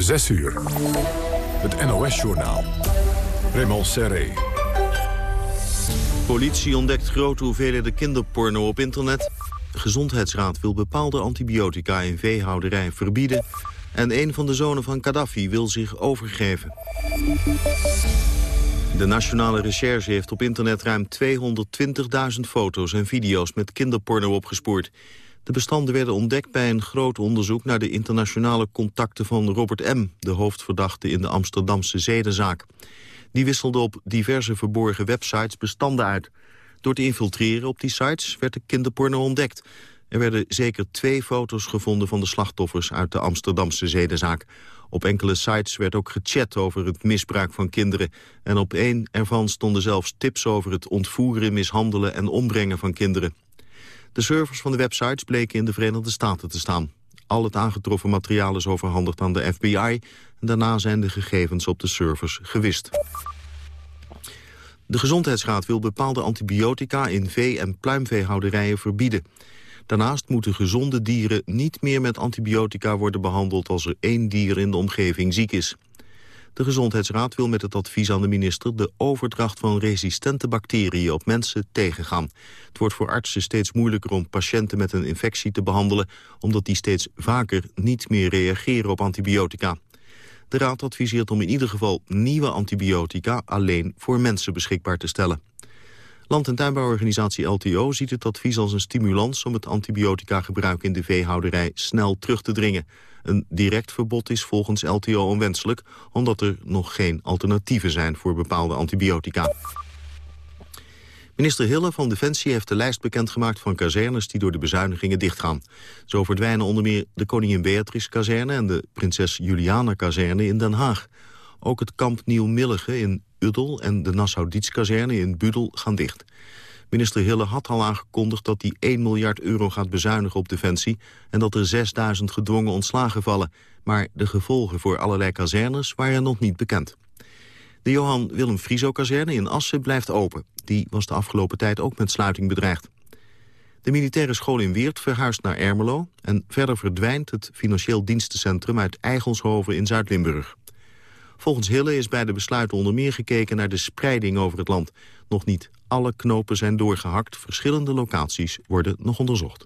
6 uur. Het NOS-journaal. Raymond Serré. Politie ontdekt grote hoeveelheden kinderporno op internet. Gezondheidsraad wil bepaalde antibiotica in veehouderij verbieden. En een van de zonen van Gaddafi wil zich overgeven. De Nationale Recherche heeft op internet ruim 220.000 foto's en video's met kinderporno opgespoord. De bestanden werden ontdekt bij een groot onderzoek naar de internationale contacten van Robert M., de hoofdverdachte in de Amsterdamse zedenzaak. Die wisselde op diverse verborgen websites bestanden uit. Door te infiltreren op die sites werd de kinderporno ontdekt. Er werden zeker twee foto's gevonden van de slachtoffers uit de Amsterdamse zedenzaak. Op enkele sites werd ook gechat over het misbruik van kinderen. En op één ervan stonden zelfs tips over het ontvoeren, mishandelen en ombrengen van kinderen. De servers van de websites bleken in de Verenigde Staten te staan. Al het aangetroffen materiaal is overhandigd aan de FBI. Daarna zijn de gegevens op de servers gewist. De Gezondheidsraad wil bepaalde antibiotica in vee- en pluimveehouderijen verbieden. Daarnaast moeten gezonde dieren niet meer met antibiotica worden behandeld als er één dier in de omgeving ziek is. De Gezondheidsraad wil met het advies aan de minister de overdracht van resistente bacteriën op mensen tegengaan. Het wordt voor artsen steeds moeilijker om patiënten met een infectie te behandelen, omdat die steeds vaker niet meer reageren op antibiotica. De raad adviseert om in ieder geval nieuwe antibiotica alleen voor mensen beschikbaar te stellen. Land- en tuinbouworganisatie LTO ziet het advies als een stimulans om het antibiotica-gebruik in de veehouderij snel terug te dringen. Een direct verbod is volgens LTO onwenselijk, omdat er nog geen alternatieven zijn voor bepaalde antibiotica. Minister Hille van Defensie heeft de lijst bekendgemaakt van kazernes die door de bezuinigingen dichtgaan. Zo verdwijnen onder meer de Koningin Beatrix-kazerne en de Prinses Juliana-kazerne in Den Haag. Ook het kamp Nieuw-Millige in Uddel en de Nassau-Dietz-kazerne in Budel gaan dicht. Minister Hille had al aangekondigd dat hij 1 miljard euro gaat bezuinigen op Defensie... en dat er 6000 gedwongen ontslagen vallen. Maar de gevolgen voor allerlei kazernes waren nog niet bekend. De Johan Willem Frieso-kazerne in Assen blijft open. Die was de afgelopen tijd ook met sluiting bedreigd. De militaire school in Weert verhuist naar Ermelo... en verder verdwijnt het financieel dienstencentrum uit Eigelshoven in Zuid-Limburg. Volgens Hille is bij de besluiten onder meer gekeken naar de spreiding over het land. Nog niet alle knopen zijn doorgehakt. Verschillende locaties worden nog onderzocht.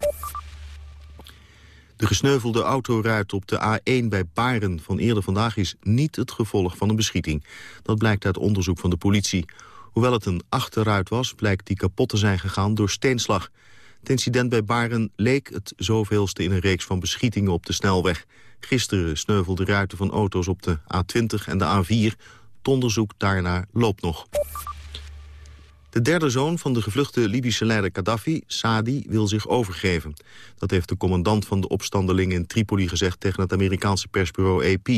De gesneuvelde autoruit op de A1 bij Baren van eerder vandaag is niet het gevolg van een beschieting. Dat blijkt uit onderzoek van de politie. Hoewel het een achterruit was, blijkt die kapot te zijn gegaan door steenslag. Het incident bij Baren leek het zoveelste in een reeks van beschietingen op de snelweg. Gisteren sneuvelden ruiten van auto's op de A20 en de A4. Het onderzoek daarna loopt nog. De derde zoon van de gevluchte Libische leider Gaddafi, Saadi, wil zich overgeven. Dat heeft de commandant van de opstandelingen in Tripoli gezegd tegen het Amerikaanse persbureau AP.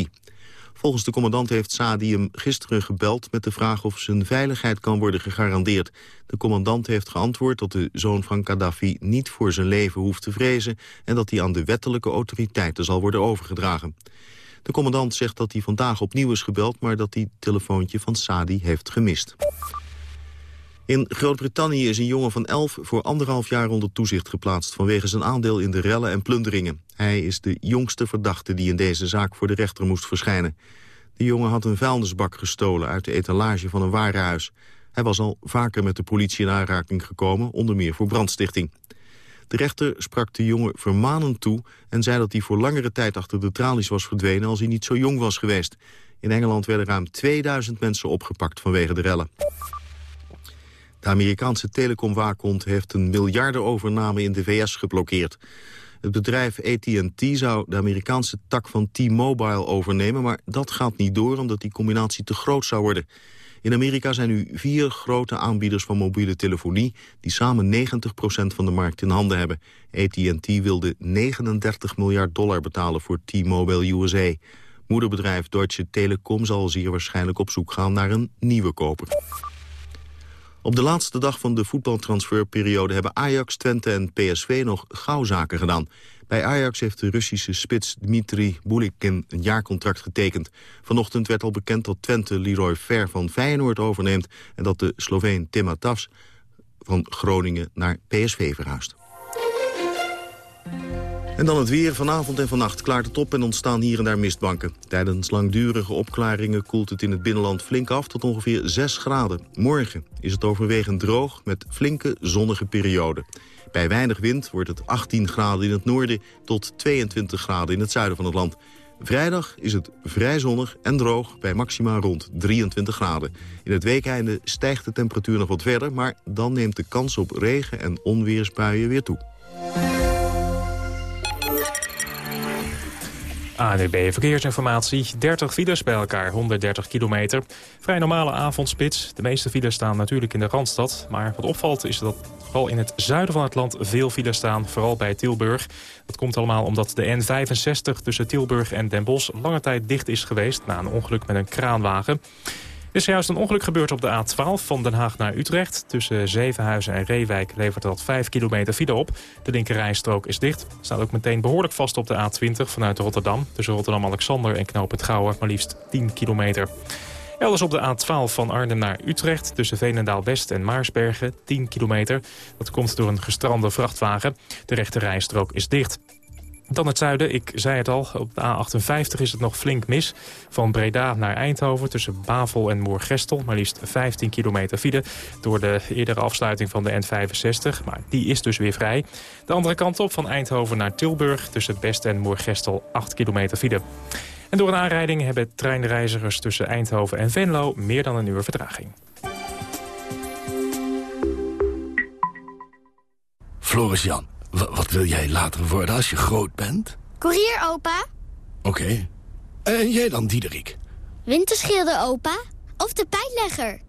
Volgens de commandant heeft Saadi hem gisteren gebeld met de vraag of zijn veiligheid kan worden gegarandeerd. De commandant heeft geantwoord dat de zoon van Gaddafi niet voor zijn leven hoeft te vrezen en dat hij aan de wettelijke autoriteiten zal worden overgedragen. De commandant zegt dat hij vandaag opnieuw is gebeld, maar dat hij telefoontje van Saadi heeft gemist. In Groot-Brittannië is een jongen van 11 voor anderhalf jaar onder toezicht geplaatst... vanwege zijn aandeel in de rellen en plunderingen. Hij is de jongste verdachte die in deze zaak voor de rechter moest verschijnen. De jongen had een vuilnisbak gestolen uit de etalage van een warenhuis. Hij was al vaker met de politie in aanraking gekomen, onder meer voor brandstichting. De rechter sprak de jongen vermanend toe en zei dat hij voor langere tijd achter de tralies was verdwenen als hij niet zo jong was geweest. In Engeland werden ruim 2000 mensen opgepakt vanwege de rellen. De Amerikaanse telecomwaakhond heeft een miljardenovername in de VS geblokkeerd. Het bedrijf AT&T zou de Amerikaanse tak van T-Mobile overnemen... maar dat gaat niet door omdat die combinatie te groot zou worden. In Amerika zijn nu vier grote aanbieders van mobiele telefonie... die samen 90% van de markt in handen hebben. AT&T wilde 39 miljard dollar betalen voor T-Mobile USA. Moederbedrijf Deutsche Telekom zal zeer waarschijnlijk op zoek gaan naar een nieuwe koper. Op de laatste dag van de voetbaltransferperiode hebben Ajax, Twente en PSV nog gauw zaken gedaan. Bij Ajax heeft de Russische spits Dmitri Bulikin een jaarcontract getekend. Vanochtend werd al bekend dat Twente Leroy Ver van Feyenoord overneemt... en dat de Sloveen Tim Matas van Groningen naar PSV verhuist. En dan het weer. Vanavond en vannacht klaart het op en ontstaan hier en daar mistbanken. Tijdens langdurige opklaringen koelt het in het binnenland flink af tot ongeveer 6 graden. Morgen is het overwegend droog met flinke zonnige perioden. Bij weinig wind wordt het 18 graden in het noorden tot 22 graden in het zuiden van het land. Vrijdag is het vrij zonnig en droog bij maxima rond 23 graden. In het weekeinde stijgt de temperatuur nog wat verder... maar dan neemt de kans op regen- en onweersbuien weer toe. ANUB Verkeersinformatie. 30 files bij elkaar, 130 kilometer. Vrij normale avondspits. De meeste files staan natuurlijk in de Randstad. Maar wat opvalt is dat vooral in het zuiden van het land veel files staan. Vooral bij Tilburg. Dat komt allemaal omdat de N65 tussen Tilburg en Den Bosch... lange tijd dicht is geweest na een ongeluk met een kraanwagen. Is juist een ongeluk gebeurd op de A12 van Den Haag naar Utrecht. Tussen Zevenhuizen en Reewijk levert dat 5 kilometer file op. De linkerrijstrook is dicht. Staat ook meteen behoorlijk vast op de A20 vanuit Rotterdam. Tussen Rotterdam-Alexander en Knoop het Gouwen maar liefst 10 kilometer. Elders op de A12 van Arnhem naar Utrecht... tussen Veenendaal-West en Maarsbergen, 10 kilometer. Dat komt door een gestrande vrachtwagen. De rechterrijstrook is dicht. Dan het zuiden, ik zei het al, op de A58 is het nog flink mis. Van Breda naar Eindhoven tussen Bavel en Moergestel. Maar liefst 15 kilometer file door de eerdere afsluiting van de N65. Maar die is dus weer vrij. De andere kant op van Eindhoven naar Tilburg tussen Best en Moergestel 8 kilometer file. En door een aanrijding hebben treinreizigers tussen Eindhoven en Venlo meer dan een uur vertraging. Floris Jan. Wat wil jij later worden als je groot bent? Koerier, opa. Oké. En jij dan, Diederik? Winterschilder, opa. Of de pijnlegger.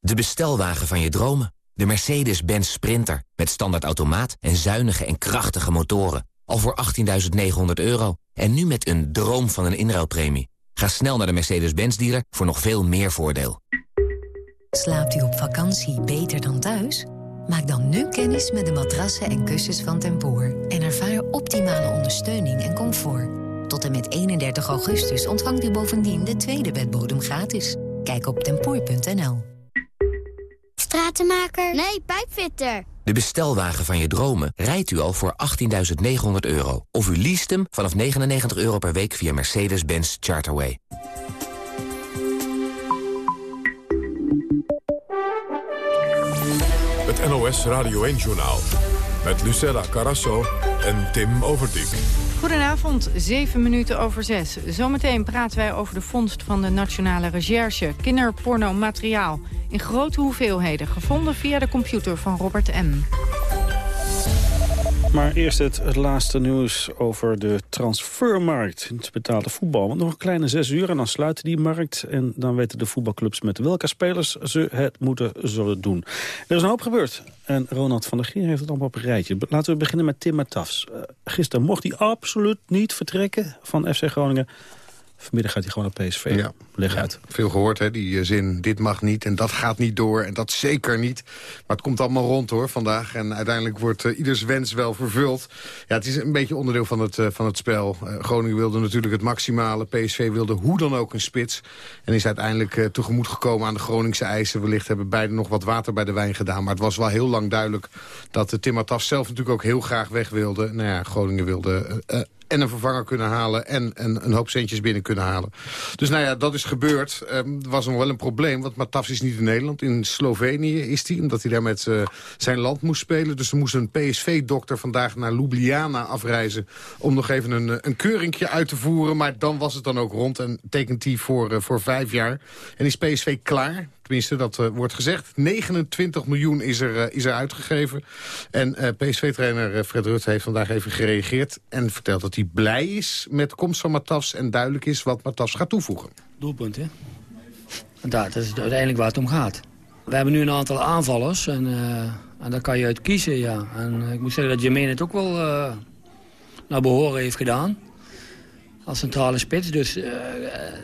De bestelwagen van je dromen. De Mercedes-Benz Sprinter. Met standaard automaat en zuinige en krachtige motoren. Al voor 18.900 euro. En nu met een droom van een inruilpremie. Ga snel naar de Mercedes-Benz dealer voor nog veel meer voordeel. Slaapt u op vakantie beter dan thuis? Maak dan nu kennis met de matrassen en kussens van Tempoor. En ervaar optimale ondersteuning en comfort. Tot en met 31 augustus ontvangt u bovendien de tweede bedbodem gratis. Kijk op tempoor.nl. Stratenmaker? Nee, pijpfitter. De bestelwagen van je dromen rijdt u al voor 18.900 euro. Of u leest hem vanaf 99 euro per week via Mercedes-Benz Charterway. NOS Radio 1-journaal. Met Lucella Carasso en Tim Overdijk. Goedenavond, 7 minuten over 6. Zometeen praten wij over de vondst van de Nationale Recherche. Kinderpornomateriaal. In grote hoeveelheden, gevonden via de computer van Robert M. Maar eerst het, laatste nieuws over de transfermarkt in het betaalde voetbal. Want nog een kleine zes uur en dan sluit die markt. En dan weten de voetbalclubs met welke spelers ze het moeten zullen doen. Er is een hoop gebeurd. En Ronald van der Gier heeft het allemaal op een rijtje. Laten we beginnen met Tim Matafs. Uh, gisteren mocht hij absoluut niet vertrekken van FC Groningen. Vanmiddag gaat hij gewoon op PSV. Ja. Leg uit. veel gehoord, hè, die uh, zin. Dit mag niet en dat gaat niet door en dat zeker niet. Maar het komt allemaal rond, hoor, vandaag. En uiteindelijk wordt uh, ieders wens wel vervuld. Ja, het is een beetje onderdeel van het, uh, van het spel. Groningen wilde natuurlijk het maximale. PSV wilde hoe dan ook een spits. En is uiteindelijk tegemoet gekomen aan de Groningse eisen. Wellicht hebben beide nog wat water bij de wijn gedaan. Maar het was wel heel lang duidelijk dat Tim Mataf zelf natuurlijk ook heel graag weg wilde. Nou ja, Groningen wilde en een vervanger kunnen halen en, en een hoop centjes binnen kunnen halen. Dus nou ja, dat is gebeurd. Er was nog wel een probleem, want Matafs is niet in Nederland. In Slovenië is hij, omdat hij daar met uh, zijn land moest spelen. Dus er moest een PSV-dokter vandaag naar Ljubljana afreizen... om nog even een, een keuringje uit te voeren. Maar dan was het dan ook rond en tekent hij voor, uh, voor vijf jaar. En is PSV klaar Tenminste, dat uh, wordt gezegd. 29 miljoen is er, uh, is er uitgegeven. En uh, PSV-trainer Fred Rutte heeft vandaag even gereageerd... en vertelt dat hij blij is met de komst van Matas... en duidelijk is wat Matas gaat toevoegen. Doelpunt, hè? Dat is uiteindelijk waar het om gaat. We hebben nu een aantal aanvallers en, en daar kan je uit kiezen, ja. En ik moet zeggen dat Jermaine het ook wel naar behoren heeft gedaan als centrale spits. Dus uh,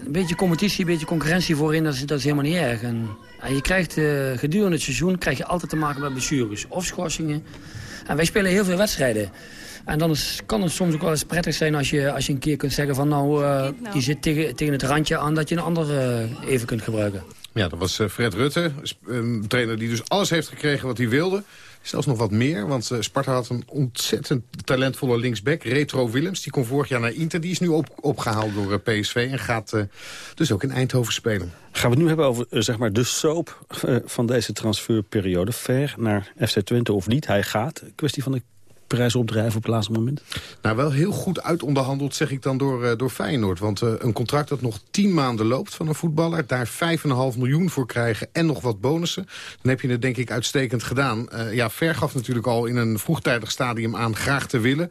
een beetje competitie, een beetje concurrentie voorin, dat is, dat is helemaal niet erg. En, en je krijgt uh, gedurende het seizoen krijg je altijd te maken met blessures of schorsingen. En wij spelen heel veel wedstrijden. En dan is, kan het soms ook wel eens prettig zijn als je, als je een keer kunt zeggen van nou, uh, die zit tegen, tegen het randje aan dat je een ander even kunt gebruiken. Ja, dat was Fred Rutte, een trainer die dus alles heeft gekregen wat hij wilde. Zelfs nog wat meer, want Sparta had een ontzettend talentvolle linksback. Retro Willems, die kon vorig jaar naar Inter. Die is nu op, opgehaald door PSV en gaat dus ook in Eindhoven spelen. Gaan we het nu hebben over zeg maar de soap van deze transferperiode. Ver naar FC Twente of niet. Hij gaat. Kwestie van de prijs opdrijven op het laatste moment? Nou, wel heel goed uitonderhandeld, zeg ik dan, door, uh, door Feyenoord. Want uh, een contract dat nog tien maanden loopt van een voetballer... daar 5,5 miljoen voor krijgen en nog wat bonussen... dan heb je het denk ik uitstekend gedaan. Uh, ja, Ver gaf natuurlijk al in een vroegtijdig stadium aan graag te willen.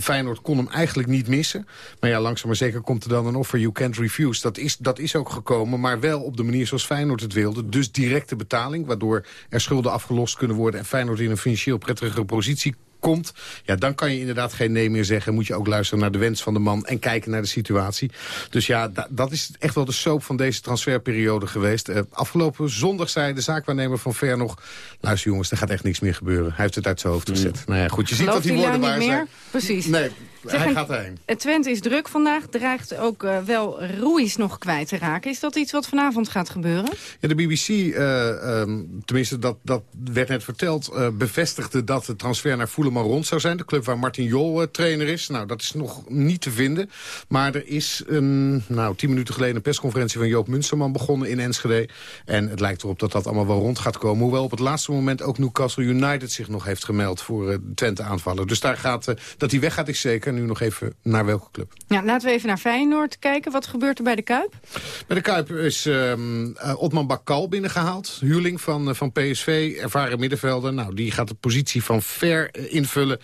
Feyenoord kon hem eigenlijk niet missen. Maar ja, langzaam maar zeker komt er dan een offer you can't refuse. Dat is, dat is ook gekomen, maar wel op de manier zoals Feyenoord het wilde. Dus directe betaling, waardoor er schulden afgelost kunnen worden... en Feyenoord in een financieel prettigere positie komt... ja, dan kan je inderdaad geen nee meer zeggen. Moet je ook luisteren naar de wens van de man en kijken naar de situatie. Dus ja, dat is echt wel de soap van deze transferperiode geweest. Uh, afgelopen zondag zei de zaakwaarnemer van Ver nog... luister jongens, er gaat echt niks meer gebeuren. Hij heeft het uit zijn hoofd gezet. Mm. Nou ja, goed, je ziet dat die woorden waar zijn. Precies. Nee, hij gaat erheen. Het Twente is druk vandaag. Dreigt ook uh, wel Ruiz nog kwijt te raken. Is dat iets wat vanavond gaat gebeuren? Ja, de BBC, uh, um, tenminste dat, dat werd net verteld... Uh, bevestigde dat de transfer naar Fulham rond zou zijn. De club waar Martin Jol trainer is. Nou, dat is nog niet te vinden. Maar er is een, nou, tien minuten geleden een persconferentie van Joop Munsterman begonnen in Enschede. En het lijkt erop dat dat allemaal wel rond gaat komen. Hoewel op het laatste moment ook Newcastle United zich nog heeft gemeld voor Twente aanvallen. Dus daar gaat, dat hij weggaat is zeker nu nog even naar welke club. Ja, laten we even naar Feyenoord kijken. Wat gebeurt er bij de Kuip? Bij de Kuip is um, uh, Otman Bakal binnengehaald. Huurling van, uh, van PSV, ervaren middenvelder. Nou, die gaat de positie van Ver uh, invullen.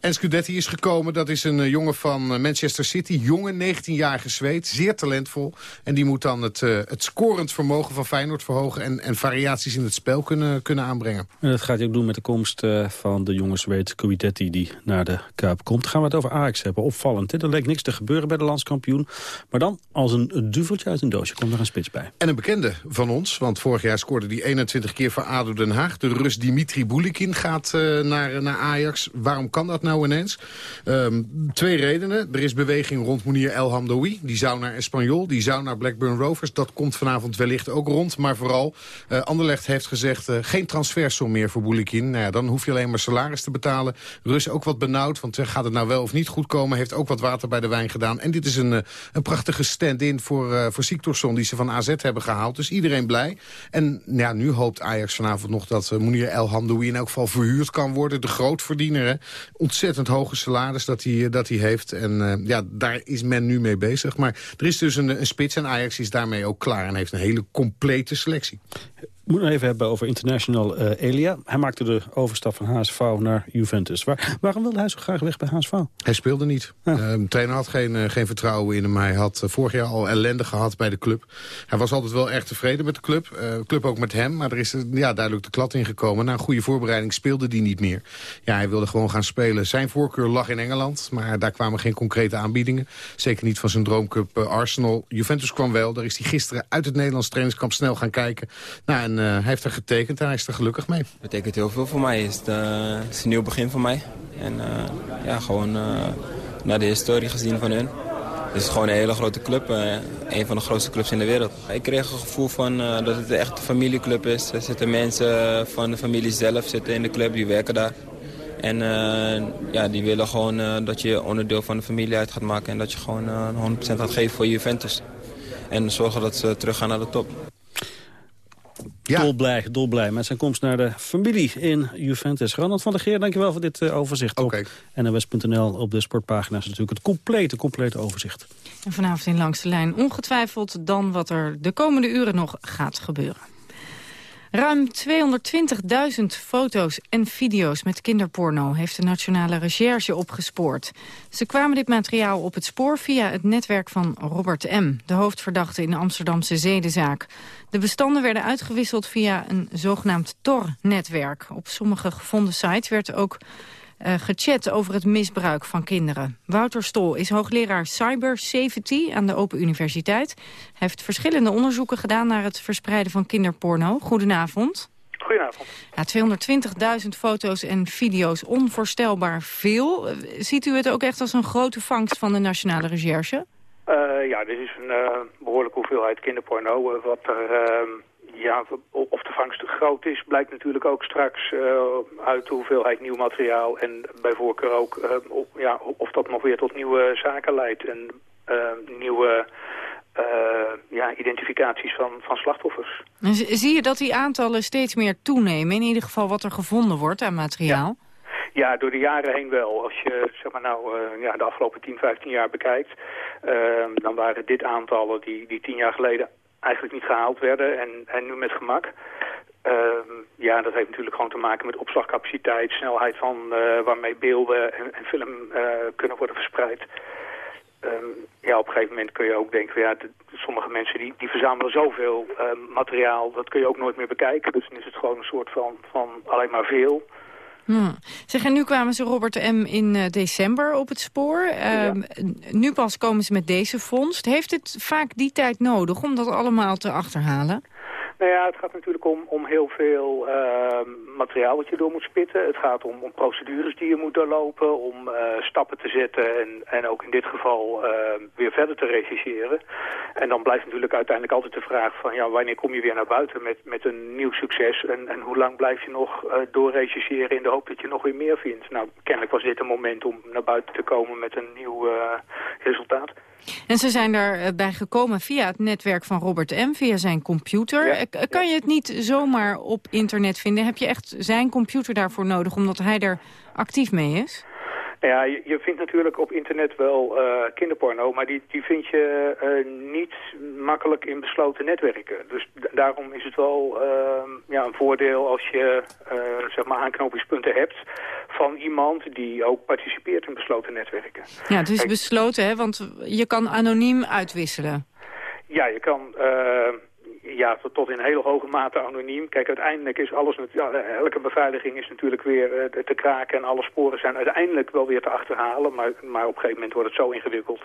En Scudetti is gekomen. Dat is een jongen van Manchester City. Jonge, 19-jarige Zweed. Zeer talentvol. En die moet dan het, het scorend vermogen van Feyenoord verhogen... En, en variaties in het spel kunnen, kunnen aanbrengen. En dat gaat hij ook doen met de komst van de jonge Zweed Scudetti... die naar de Kuip komt. Gaan we het over Ajax hebben opvallend. Hè? Er leek niks te gebeuren bij de landskampioen. Maar dan, als een duveltje uit een doosje, komt er een spits bij. En een bekende van ons, want vorig jaar scoorde die 21 keer voor ADO Den Haag. De Rus Dimitri Boulikin gaat uh, naar, naar Ajax. Waarom kan dat nou ineens? Um, twee redenen. Er is beweging rond Mounir El Hamdoui. Die zou naar Espanyol, die zou naar Blackburn Rovers. Dat komt vanavond wellicht ook rond. Maar vooral, uh, Anderlecht heeft gezegd... Uh, geen transfersom meer voor Boulikin. Nou ja, dan hoef je alleen maar salaris te betalen. Rus ook wat benauwd, want gaat het nou wel of niet goed Heeft ook wat water bij de wijn gedaan. En dit is een, eh, een prachtige stand-in voor, uh, voor Siktorsson die ze van AZ hebben gehaald. Dus iedereen blij. En ja, nu hoopt Ajax vanavond nog dat uh, El Hamdoui in elk geval verhuurd kan worden. De grootverdiener, hè. Ontzettend hoge salaris dat hij, dat hij heeft. En ja, daar is men nu mee bezig. Maar er is dus een, een spits en Ajax is daarmee ook klaar. En heeft een hele complete selectie moet nog even hebben over International uh, Elia. Hij maakte de overstap van HSV naar Juventus. Waar, waarom wilde hij zo graag weg bij HSV? Hij speelde niet. Ja. Uh, de trainer had geen, uh, geen vertrouwen in hem. Hij had vorig jaar al ellende gehad bij de club. Hij was altijd wel erg tevreden met de club. de club ook met hem. Maar er is ja, duidelijk de klad ingekomen. Na een goede voorbereiding speelde hij niet meer. Ja, hij wilde gewoon gaan spelen. Zijn voorkeur lag in Engeland. Maar daar kwamen geen concrete aanbiedingen. Zeker niet van zijn droomclub Arsenal. Juventus kwam wel. Daar is hij gisteren uit het Nederlands trainingskamp snel gaan kijken. Nou, en hij heeft er getekend en hij is er gelukkig mee. Het betekent heel veel voor mij. Het is, uh, een nieuw begin voor mij. En uh, ja, gewoon naar de historie gezien van hun. Het is gewoon een hele grote club. een van de grootste clubs in de wereld. Ik kreeg een gevoel van dat het echt een familieclub is. Er zitten mensen van de familie zelf zitten in de club, die werken daar. En ja, die willen gewoon dat je onderdeel van de familie uit gaat maken. En dat je gewoon 100% gaat geven voor Juventus. En zorgen dat ze teruggaan naar de top. Ja. Dolblij, dolblij met zijn komst naar de familie in Juventus. Ronald van der Geer, dankjewel voor dit uh, overzicht. Okay. Op NOS.nl op de sportpagina's natuurlijk het complete, complete overzicht. En vanavond in Langs de Lijn ongetwijfeld dan wat er de komende uren nog gaat gebeuren. Ruim 220.000 foto's en video's met kinderporno heeft de Nationale Recherche opgespoord. Ze kwamen dit materiaal op het spoor via het netwerk van Robert M., de hoofdverdachte in de Amsterdamse zedenzaak. De bestanden werden uitgewisseld via een zogenaamd Tor-netwerk. Op sommige gevonden sites werd ook uh, gechat over het misbruik van kinderen. Wouter Stol is hoogleraar Cyber Safety aan de Open Universiteit. Hij heeft verschillende onderzoeken gedaan naar het verspreiden van kinderporno. Goedenavond. Goedenavond. Ja, 220.000 foto's en video's, onvoorstelbaar veel. Ziet u het ook echt als een grote vangst van de Nationale Recherche? Uh, ja, dit is een uh, behoorlijke hoeveelheid kinderporno. wat er ja, of de vangst groot is, blijkt natuurlijk ook straks uh, uit de hoeveelheid nieuw materiaal. En bij voorkeur ook uh, of, ja, of dat nog weer tot nieuwe zaken leidt. En nieuwe ja, identificaties van, van slachtoffers. En zie je dat die aantallen steeds meer toenemen? In ieder geval wat er gevonden wordt aan materiaal? Ja. Ja, door de jaren heen wel. Als je zeg maar nou, uh, ja, de afgelopen 10, 15 jaar bekijkt... Uh, dan waren dit aantallen die, die 10 jaar geleden eigenlijk niet gehaald werden en, en nu met gemak. Uh, ja, dat heeft natuurlijk gewoon te maken met opslagcapaciteit, snelheid van uh, waarmee beelden en, film uh, kunnen worden verspreid. Um, ja, op een gegeven moment kun je ook denken, ja, sommige mensen die, die verzamelen zoveel materiaal, dat kun je ook nooit meer bekijken. Dus dan is het gewoon een soort van, van alleen maar veel. Hmm. Zeg, en nu kwamen ze Robert M. in uh, december op het spoor. Uh, Nu pas komen ze met deze vondst. Heeft het vaak die tijd nodig om dat allemaal te achterhalen? Nou ja, het gaat natuurlijk om, om heel veel uh, materiaal wat je door moet spitten. Het gaat om, om procedures die je moet doorlopen, om uh, stappen te zetten en, en ook in dit geval uh, weer verder te rechercheren. En dan blijft natuurlijk uiteindelijk altijd de vraag van ja, wanneer kom je weer naar buiten met, met een nieuw succes en, en hoe lang blijf je nog uh, doorrechercheren in de hoop dat je nog weer meer vindt. Nou, kennelijk was dit een moment om naar buiten te komen met een nieuw uh, resultaat. En ze zijn daarbij gekomen via het netwerk van Robert M., via zijn computer. Ja, kan je het niet zomaar op internet vinden? Heb je echt zijn computer daarvoor nodig, omdat hij er actief mee is? Ja, je, je, vindt natuurlijk op internet wel uh, kinderporno, maar die, die vind je uh, niet makkelijk in besloten netwerken. Dus daarom is het wel uh, ja, een voordeel als je zeg maar aanknopingspunten hebt van iemand die ook participeert in besloten netwerken. Ja, het is besloten, hè? want je kan anoniem uitwisselen. Ja, je kan ja, tot, in hele hoge mate anoniem. Kijk, uiteindelijk is alles... Ja, elke beveiliging is natuurlijk weer uh, te kraken... en alle sporen zijn uiteindelijk wel weer te achterhalen. Maar, maar op een gegeven moment wordt het zo ingewikkeld...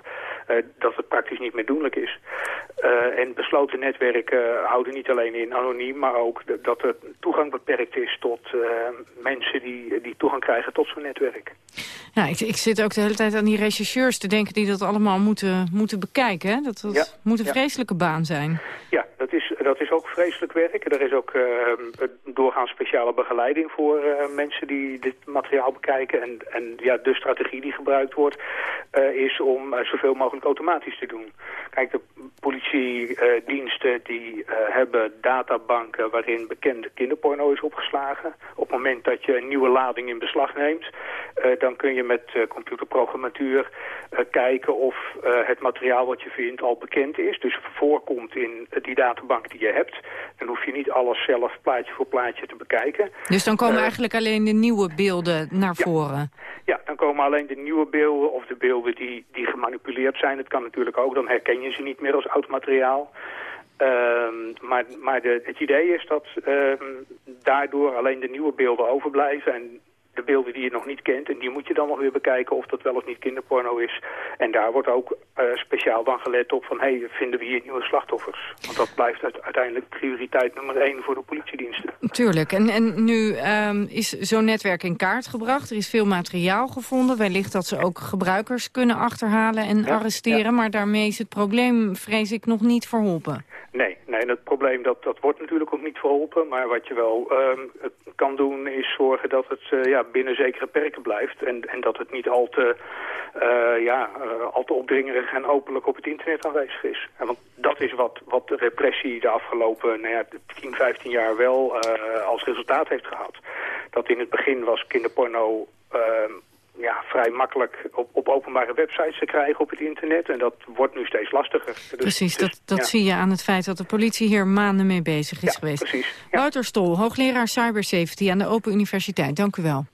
Uh, dat het praktisch niet meer doenlijk is. Uh, en besloten netwerken houden niet alleen in anoniem... maar ook dat er toegang beperkt is tot mensen die, die toegang krijgen tot zo'n netwerk. Ja, ik, ik, zit ook de hele tijd aan die rechercheurs te denken... die dat allemaal moeten, moeten bekijken. Hè? Dat, dat ja, moet een vreselijke baan zijn. Ja, dat is, dat is ook vreselijk werk. Er is ook uh, doorgaans speciale begeleiding voor uh, mensen die dit materiaal bekijken. En, en ja, de strategie die gebruikt wordt uh, is om zoveel mogelijk automatisch te doen. Kijk, de politiediensten die hebben databanken waarin bekende kinderporno is opgeslagen. Op het moment dat je een nieuwe lading in beslag neemt, dan kun je met computerprogrammatuur kijken of het materiaal wat je vindt al bekend is. Dus voorkomt in die databank die je hebt. Dan hoef je niet alles zelf plaatje voor plaatje te bekijken. Dus dan komen uh, eigenlijk alleen de nieuwe beelden naar ja. voren? Ja, dan komen alleen de nieuwe beelden of de beelden die, die gemanipuleerd zijn. Dat kan natuurlijk ook, dan herken je ze niet meer als oud materiaal. Uh, maar maar de, het idee is dat uh, daardoor alleen de nieuwe beelden overblijven... en de beelden die je nog niet kent. En die moet je dan nog weer bekijken of dat wel of niet kinderporno is. En daar wordt ook uh, speciaal dan gelet op van... hé, hey, vinden we hier nieuwe slachtoffers? Want dat blijft uiteindelijk prioriteit nummer één voor de politiediensten. Tuurlijk. En, en nu um, is zo'n netwerk in kaart gebracht. Er is veel materiaal gevonden. Wellicht dat ze ook gebruikers kunnen achterhalen en ja, arresteren. Ja. Maar daarmee is het probleem, vrees ik, nog niet verholpen. Nee, nee dat probleem dat, dat wordt natuurlijk ook niet verholpen. Maar wat je wel um, kan doen is zorgen dat het uh, ja, binnen zekere perken blijft. En, en dat het niet al te, uh, ja, uh, al te opdringerig en openlijk op het internet aanwezig is. En want dat is wat, wat de repressie de afgelopen nou ja, 10, 15 jaar wel als resultaat heeft gehad. Dat in het begin was kinderporno ehm, ja, vrij makkelijk op, op openbare websites te krijgen op het internet. En dat wordt nu steeds lastiger. Dus, precies, dat, dat ja. zie je aan het feit dat de politie hier maanden mee bezig is ja, geweest. Precies, ja. Wouter Stol, hoogleraar cybersafety aan de Open Universiteit. Dank u wel.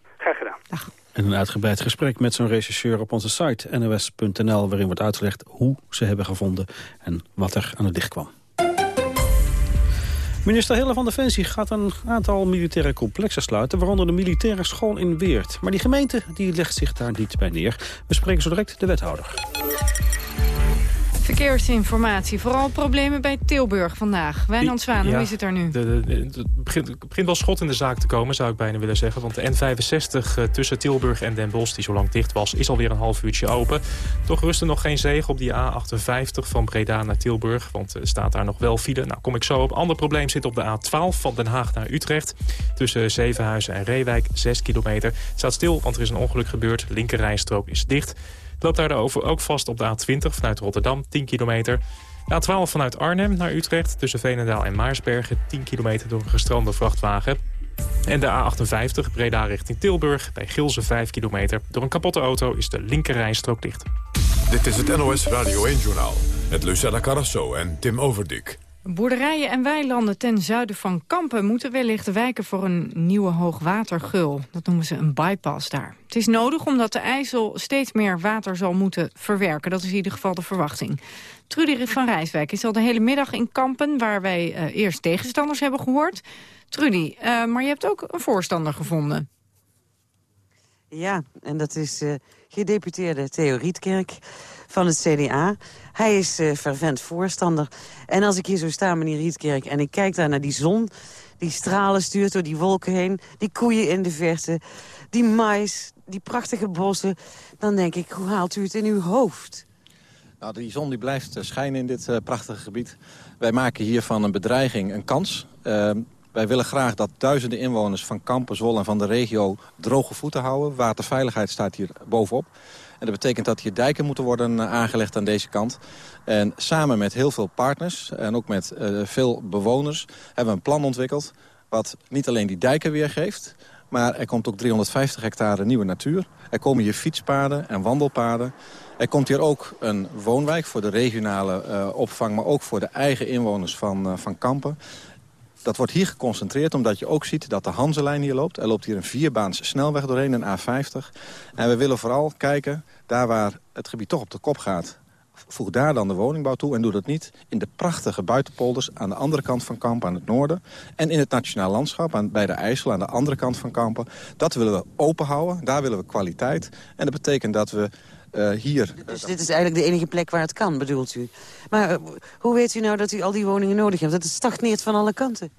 En een uitgebreid gesprek met zo'n rechercheur op onze site nos.nl... waarin wordt uitgelegd hoe ze hebben gevonden en wat er aan het licht kwam. Minister Hille van Defensie gaat een aantal militaire complexen sluiten... waaronder de militaire school in Weert. Maar die gemeente die legt zich daar niet bij neer. We spreken zo direct de wethouder. Verkeersinformatie. Vooral problemen bij Tilburg vandaag. Wijnand Zwaan, hoe is het er nu? Het begint, begint wel schot in de zaak te komen, zou ik bijna willen zeggen. Want de N65 eh, tussen Tilburg en Den Bosch, die zo lang dicht was... is alweer een half uurtje open. Toch rusten nog geen zegen op die A58 van Breda naar Tilburg. Want er staat daar nog wel file. Nou, kom ik zo op. Ander probleem zit op de A12 van Den Haag naar Utrecht. Tussen Zevenhuizen en Reewijk, 6 kilometer. Het staat stil, want er is een ongeluk gebeurd. Linkerrijstrook is dicht loopt daarover ook vast op de A20 vanuit Rotterdam, 10 kilometer. De A12 vanuit Arnhem naar Utrecht tussen Veenendaal en Maarsbergen... 10 kilometer door een gestrande vrachtwagen. En de A58 Breda richting Tilburg bij Gilze 5 kilometer. Door een kapotte auto is de linkerrijstrook dicht. Dit is het NOS Radio 1-journaal met Lucella Carrasso en Tim Overdik. Boerderijen en weilanden ten zuiden van Kampen moeten wellicht wijken voor een nieuwe hoogwatergul. Dat noemen ze een bypass daar. Het is nodig omdat de IJssel steeds meer water zal moeten verwerken. Dat is in ieder geval de verwachting. Trudy van Rijswijk is al de hele middag in Kampen... waar wij uh, eerst tegenstanders hebben gehoord. Trudy, uh, maar je hebt ook een voorstander gevonden. Ja, en dat is uh, gedeputeerde Theo Rietkerk van het CDA. Hij is uh, fervent voorstander. En als ik hier zo sta, meneer Rietkerk, en ik kijk daar naar die zon... die stralen stuurt door die wolken heen, die koeien in de verte... die mais, die prachtige bossen... dan denk ik, hoe haalt u het in uw hoofd? Nou, die zon die blijft eh, schijnen in dit prachtige gebied. Wij maken hier van een bedreiging een kans. Wij willen graag dat duizenden inwoners van Kampen, Zwolle en van de regio droge voeten houden. Waterveiligheid staat hier bovenop. En dat betekent dat hier dijken moeten worden eh, aangelegd aan deze kant. En samen met heel veel partners en ook met uh, veel bewoners... hebben we een plan ontwikkeld wat niet alleen die dijken weergeeft... maar er komt ook 350 hectare nieuwe natuur. Er komen hier fietspaden en wandelpaden. Er komt hier ook een woonwijk voor de regionale uh, opvang... maar ook voor de eigen inwoners van, van Kampen. Dat wordt hier geconcentreerd omdat je ook ziet dat de Hanselijn hier loopt. Er loopt hier een vierbaans snelweg doorheen, een A50. En we willen vooral kijken, daar waar het gebied toch op de kop gaat... voeg daar dan de woningbouw toe en doe dat niet in de prachtige buitenpolders... aan de andere kant van Kampen, aan het noorden. En in het nationaal landschap, aan, bij de IJssel, aan de andere kant van Kampen. Dat willen we open houden, daar willen we kwaliteit. En dat betekent dat we hier... Dus dit is eigenlijk de enige plek waar het kan, bedoelt u? Maar uh, hoe weet u nou dat u al die woningen nodig hebt? Dat het stagneert van alle kanten.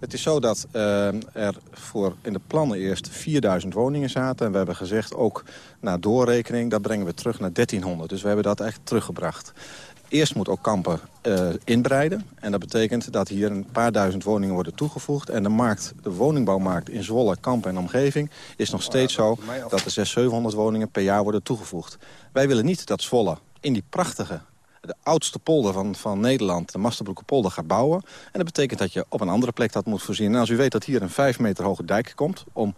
Het is zo dat uh, er voor in de plannen eerst 4000 woningen zaten. En we hebben gezegd, ook na doorrekening, dat brengen we terug naar 1300. Dus we hebben dat echt teruggebracht. Eerst moet ook Kampen uh, inbreiden. En dat betekent dat hier een paar duizend woningen worden toegevoegd. En de, markt, de woningbouwmarkt in Zwolle, Kampen en omgeving... is nog steeds zo dat er 600, 700 woningen per jaar worden toegevoegd. Wij willen niet dat Zwolle in die prachtige de oudste polder van, van Nederland, de Masterbroekenpolder, gaat bouwen. En dat betekent dat je op een andere plek dat moet voorzien. En als u weet dat hier een vijf meter hoge dijk komt... om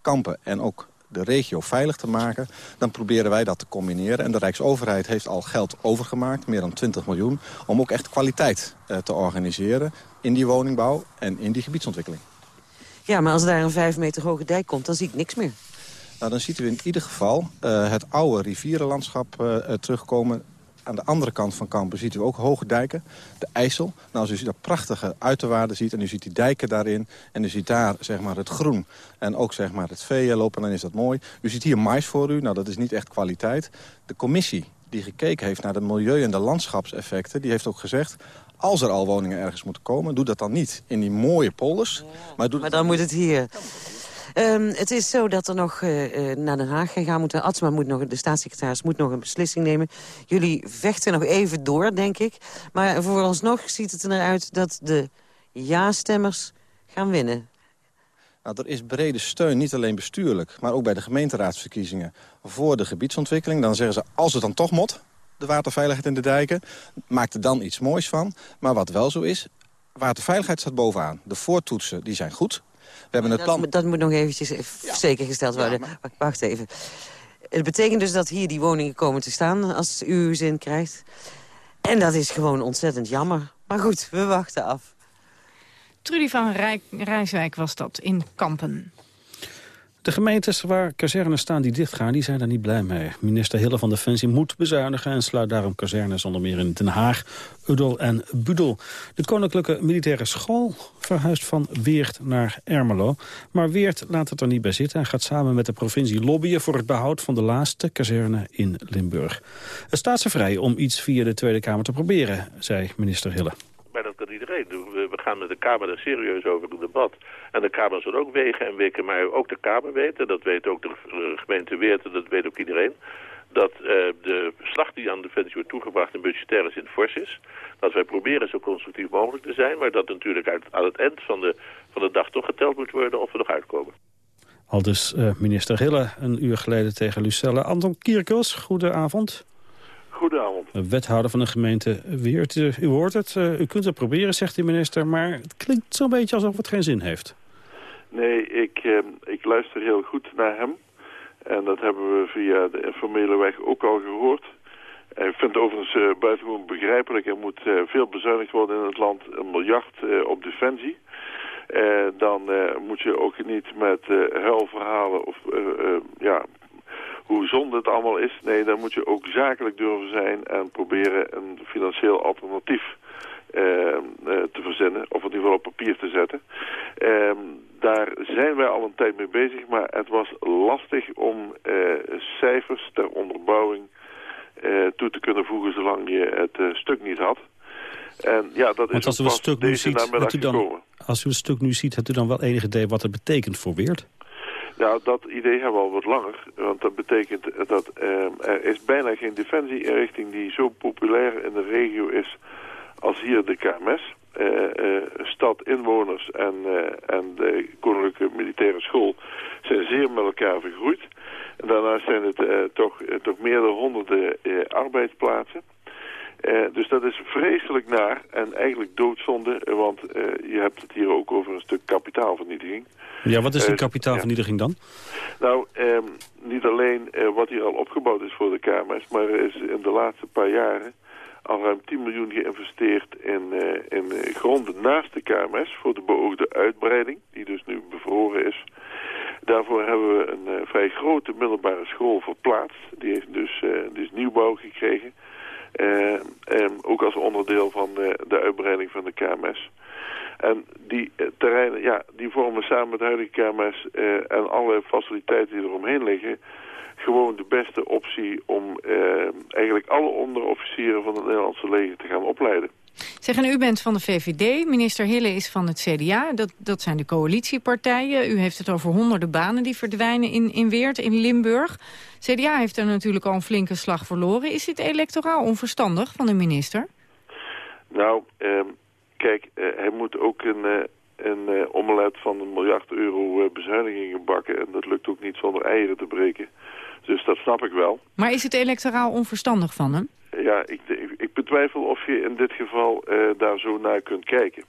Kampen en ook de regio veilig te maken... dan proberen wij dat te combineren. En de Rijksoverheid heeft al geld overgemaakt, meer dan 20 miljoen... om ook echt kwaliteit uh, te organiseren in die woningbouw en in die gebiedsontwikkeling. Ja, maar als daar een vijf meter hoge dijk komt, dan zie ik niks meer. Nou, dan ziet u in ieder geval uh, het oude rivierenlandschap uh, terugkomen aan de andere kant van Kampen ziet u ook hoge dijken. De IJssel. Nou, als u dat prachtige uiterwaarden ziet en u ziet die dijken daarin... en u ziet daar zeg maar, het groen en ook zeg maar, het vee lopen, dan is dat mooi. U ziet hier mais voor u. Nou, dat is niet echt kwaliteit. De commissie die gekeken heeft naar de milieu- en de landschapseffecten... die heeft ook gezegd, als er al woningen ergens moeten komen... doe dat dan niet in die mooie polders. Maar, doe maar dan, dan moet het hier. Um, het is zo dat er nog uh, naar Den Haag gegaan moet. Atsma moet nog, de staatssecretaris moet nog een beslissing nemen. Jullie vechten nog even door, denk ik. Maar vooralsnog ziet het eruit dat de ja-stemmers gaan winnen. Nou, er is brede steun, niet alleen bestuurlijk... maar ook bij de gemeenteraadsverkiezingen voor de gebiedsontwikkeling. Dan zeggen ze, als het dan toch moet, de waterveiligheid in de dijken... maak er dan iets moois van. Maar wat wel zo is, waterveiligheid staat bovenaan. De voortoetsen die zijn goed. We hebben het plan... dat, dat moet nog eventjes ja. zeker gesteld worden. Ja, maar... Wacht even. Het betekent dus dat hier die woningen komen te staan als u uw zin krijgt. En dat is gewoon ontzettend jammer. Maar goed, we wachten af. Trudy van Rijk, Rijswijk was dat in Kampen. De gemeentes waar kazernes staan die dichtgaan, die zijn er niet blij mee. Minister Hille van Defensie moet bezuinigen en sluit daarom kazernes onder meer in Den Haag, Uddel en Budel. De Koninklijke Militaire School verhuist van Weert naar Ermelo. Maar Weert laat het er niet bij zitten en gaat samen met de provincie lobbyen voor het behoud van de laatste kazerne in Limburg. Het staat ze vrij om iets via de Tweede Kamer te proberen, zei minister Hille. Maar dat kan iedereen doen. We gaan met de Kamer er serieus over in debat. En de Kamer zal ook wegen en wikken, maar ook de Kamer weet, en dat weet ook de gemeente Weert en dat weet ook iedereen, dat uh, de slag die aan Defensie wordt toegebracht in budgettaire zin fors is. Dat wij proberen zo constructief mogelijk te zijn, maar dat natuurlijk uit, aan het eind van de, van de dag toch geteld moet worden of we nog uitkomen. Al dus uh, minister Hille een uur geleden tegen Lucelle. Anton Kierkels, goedenavond. Goedenavond. Wethouder van de gemeente Weert. U hoort het, uh, u kunt het proberen, zegt de minister, maar het klinkt zo'n beetje alsof het geen zin heeft. Nee, ik, uh, ik luister heel goed naar hem. En dat hebben we via de informele weg ook al gehoord. En ik vind het overigens buitengewoon begrijpelijk. Er moet veel bezuinigd worden in het land. Een miljard op defensie. dan moet je ook niet met huilverhalen of ja, hoe zonde het allemaal is. Nee, dan moet je ook zakelijk durven zijn en proberen een financieel alternatief uh, uh, te verzinnen. Of in ieder geval op papier te zetten. Uh, daar zijn wij al een tijd mee bezig, maar het was lastig om eh, cijfers ter onderbouwing eh, toe te kunnen voegen zolang je het stuk niet had. En ja, dat is als u het stuk nu ziet, u dan, Als u het stuk nu ziet, hebt u dan wel enig idee wat het betekent voor Weert? Nou, dat idee hebben we al wat langer. Want dat betekent dat uh, er is bijna geen defensieinrichting die zo populair in de regio is als hier de KMS. Uh, uh, stad, inwoners en, uh, en de Koninklijke Militaire School zijn zeer met elkaar vergroeid. En daarnaast zijn het toch, toch meerdere honderden arbeidsplaatsen. Uh, dus dat is vreselijk naar en eigenlijk doodzonde, want uh, je hebt het hier ook over een stuk kapitaalvernietiging. Ja, wat is die kapitaalvernietiging dan? Nou, um, niet alleen wat hier al opgebouwd is voor de kamers, maar er is in de laatste paar jaren al ruim 10 miljoen geïnvesteerd in, in gronden naast de KMS voor de beoogde uitbreiding, die dus nu bevroren is. Daarvoor hebben we een vrij grote middelbare school verplaatst. Die heeft dus, dus nieuwbouw gekregen. Uh, um, ook als onderdeel van de, de uitbreiding van de KMS. En die uh, terreinen, ja, die vormen samen met de huidige KMS en alle faciliteiten die eromheen liggen... gewoon de beste optie om eigenlijk alle onderofficieren van het Nederlandse leger te gaan opleiden. Zeg, en u bent van de VVD, minister Hille is van het CDA. Dat, dat zijn de coalitiepartijen. U heeft het over honderden banen die verdwijnen in, in Weert, in Limburg. CDA heeft er natuurlijk al een flinke slag verloren. Is dit electoraal onverstandig van de minister? Nou, eh, kijk, eh, hij moet ook een, uh, een uh, omelet van een miljard euro bezuinigingen bakken. En dat lukt ook niet zonder eieren te breken. Dus dat snap ik wel. Maar is het electoraal onverstandig van hem? Ja, ik, ik betwijfel of je in dit geval daar zo naar kunt kijken.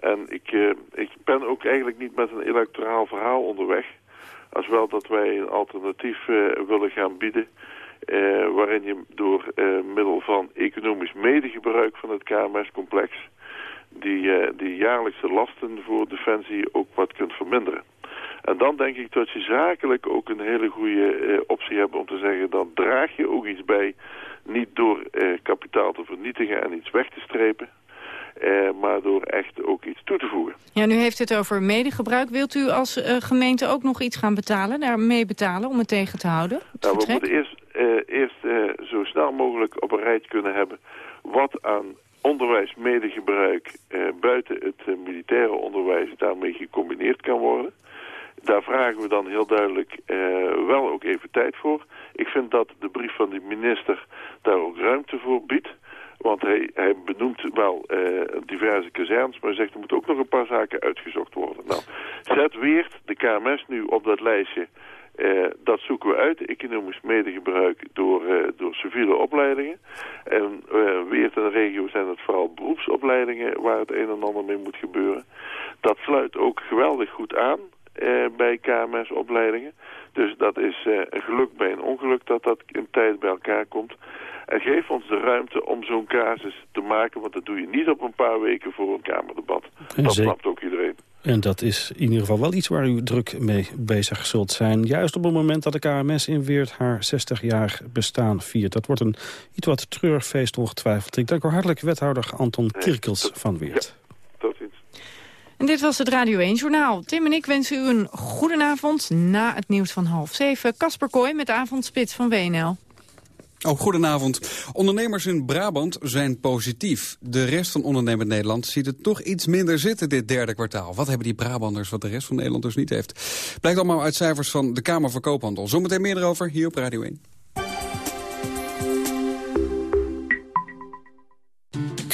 en ik, ik ben ook eigenlijk niet met een electoraal verhaal onderweg als wel dat wij een alternatief willen gaan bieden... Waarin je door middel van economisch medegebruik van het KMS-complex... Die, die jaarlijkse lasten voor Defensie ook wat kunt verminderen. En dan denk ik dat je zakelijk ook een hele goede optie hebt om te zeggen... dan draag je ook iets bij, niet door kapitaal te vernietigen en iets weg te strepen... Eh, maar door echt ook iets toe te voegen. Ja, nu heeft het over medegebruik. Wilt u als uh, gemeente ook nog iets gaan betalen, daar mee betalen om het tegen te houden? Nou, we moeten eerst, uh, eerst zo snel mogelijk op een rijtje kunnen hebben wat aan onderwijs medegebruik buiten het militaire onderwijs daarmee gecombineerd kan worden. Daar vragen we dan heel duidelijk wel ook even tijd voor. Ik vind dat de brief van de minister daar ook ruimte voor biedt. Want hij, hij benoemt wel uh, diverse kazernes, maar zegt er moeten ook nog een paar zaken uitgezocht worden. Nou, zet Weert de KMS nu op dat lijstje. Uh, dat zoeken we uit, economisch medegebruik door, uh, door civiele opleidingen. En Weert en de regio zijn het vooral beroepsopleidingen waar het een en ander mee moet gebeuren. Dat sluit ook geweldig goed aan bij KMS-opleidingen. Dus dat is een geluk bij een ongeluk dat dat in tijd bij elkaar komt. En geef ons de ruimte om zo'n casus te maken, want dat doe je niet op een paar weken voor een Kamerdebat. dat snapt ook iedereen. En dat is in ieder geval wel iets waar u druk mee bezig zult zijn. Juist op het moment dat de KMS in Weert haar 60-jarig bestaan viert. Dat wordt een iets wat treurfeest ongetwijfeld. Ik dank u hartelijk wethouder Anton Kirkels van Weert. En dit was het Radio 1-journaal. Tim en ik wensen u een goedenavond na het nieuws van half zeven. Kasper Kooi met de avondspits van WNL. Oh, goedenavond. Ondernemers in Brabant zijn positief. De rest van ondernemend Nederland ziet het toch iets minder zitten dit derde kwartaal. Wat hebben die Brabanders wat de rest van Nederland dus niet heeft? Blijkt allemaal uit cijfers van de Kamer van Koophandel. Zometeen meer erover hier op Radio 1.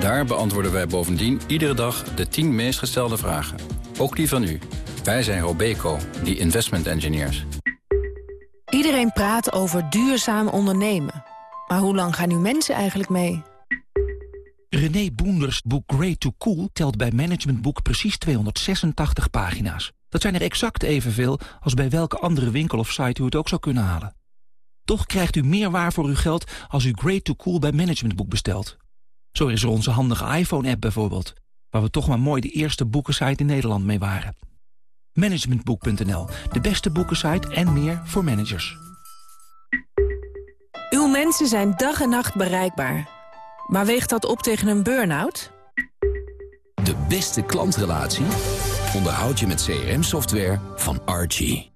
Daar beantwoorden wij bovendien iedere dag de 10 meest gestelde vragen. Ook die van u. Wij zijn Robeco, die investment engineers. Iedereen praat over duurzaam ondernemen. Maar hoe lang gaan nu mensen eigenlijk mee? René Boenders boek Great to Cool telt bij Management Boek precies 286 pagina's. Dat zijn er exact evenveel als bij welke andere winkel of site u het ook zou kunnen halen. Toch krijgt u meer waar voor uw geld als u Great to Cool bij Management Boek bestelt. Zo is er onze handige iPhone-app bijvoorbeeld, waar we toch maar mooi de eerste boekensite in Nederland mee waren. Managementboek.nl, de beste boekensite en meer voor managers. Uw mensen zijn dag en nacht bereikbaar. Maar weegt dat op tegen een burn-out? De beste klantrelatie onderhoud je met CRM-software van Archie.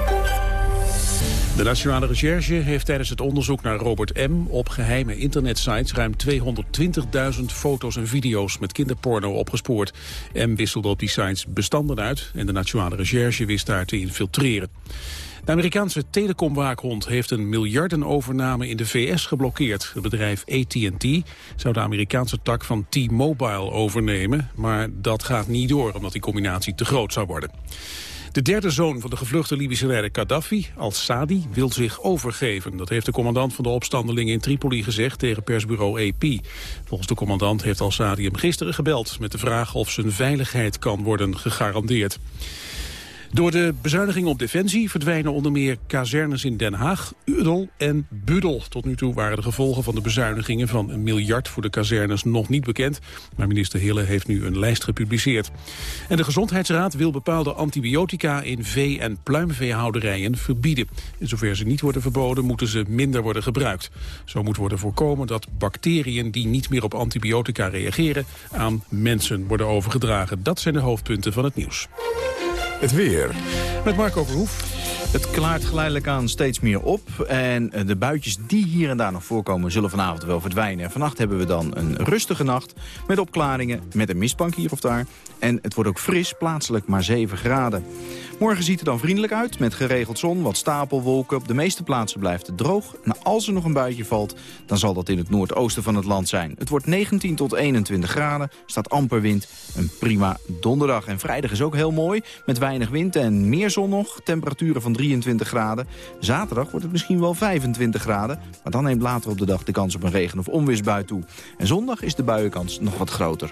De Nationale Recherche heeft tijdens het onderzoek naar Robert M. op geheime internetsites ruim 220.000 foto's en video's met kinderporno opgespoord. M. wisselde op die sites bestanden uit en de Nationale Recherche wist daar te infiltreren. De Amerikaanse telecomwaakhond heeft een miljardenovername in de VS geblokkeerd. Het bedrijf AT&T zou de Amerikaanse tak van T-Mobile overnemen, maar dat gaat niet door omdat die combinatie te groot zou worden. De derde zoon van de gevluchte Libische leider Gaddafi, al-Sadi, wil zich overgeven. Dat heeft de commandant van de opstandelingen in Tripoli gezegd tegen persbureau AP. Volgens de commandant heeft al-Sadi hem gisteren gebeld... met de vraag of zijn veiligheid kan worden gegarandeerd. Door de bezuinigingen op defensie verdwijnen onder meer kazernes in Den Haag, Udel en Budel. Tot nu toe waren de gevolgen van de bezuinigingen van een miljard voor de kazernes nog niet bekend. Maar minister Hille heeft nu een lijst gepubliceerd. En de Gezondheidsraad wil bepaalde antibiotica in vee- en pluimveehouderijen verbieden. In zover ze niet worden verboden, moeten ze minder worden gebruikt. Zo moet worden voorkomen dat bacteriën die niet meer op antibiotica reageren aan mensen worden overgedragen. Dat zijn de hoofdpunten van het nieuws. Het weer. Met Marco Verhoef. Het klaart geleidelijk aan steeds meer op. En eh, de buitjes die hier en daar nog voorkomen zullen vanavond wel verdwijnen. En vannacht hebben we dan een rustige nacht met opklaringen, met een mistbank hier of daar. En het wordt ook fris, plaatselijk maar 7 graden. Morgen ziet het dan vriendelijk uit, met geregeld zon, wat stapelwolken. Op de meeste plaatsen blijft het droog. En als er nog een buitje valt, dan zal dat in het noordoosten van het land zijn. Het wordt 19 tot 21 graden, staat amper wind. Een prima donderdag. En vrijdag is ook heel mooi, met weinig wind en meer zon nog. Temperaturen van 23 graden. Zaterdag wordt het misschien wel 25 graden. Maar dan neemt later op de dag de kans op een regen- of onweersbui toe. En zondag is de buienkans nog wat groter.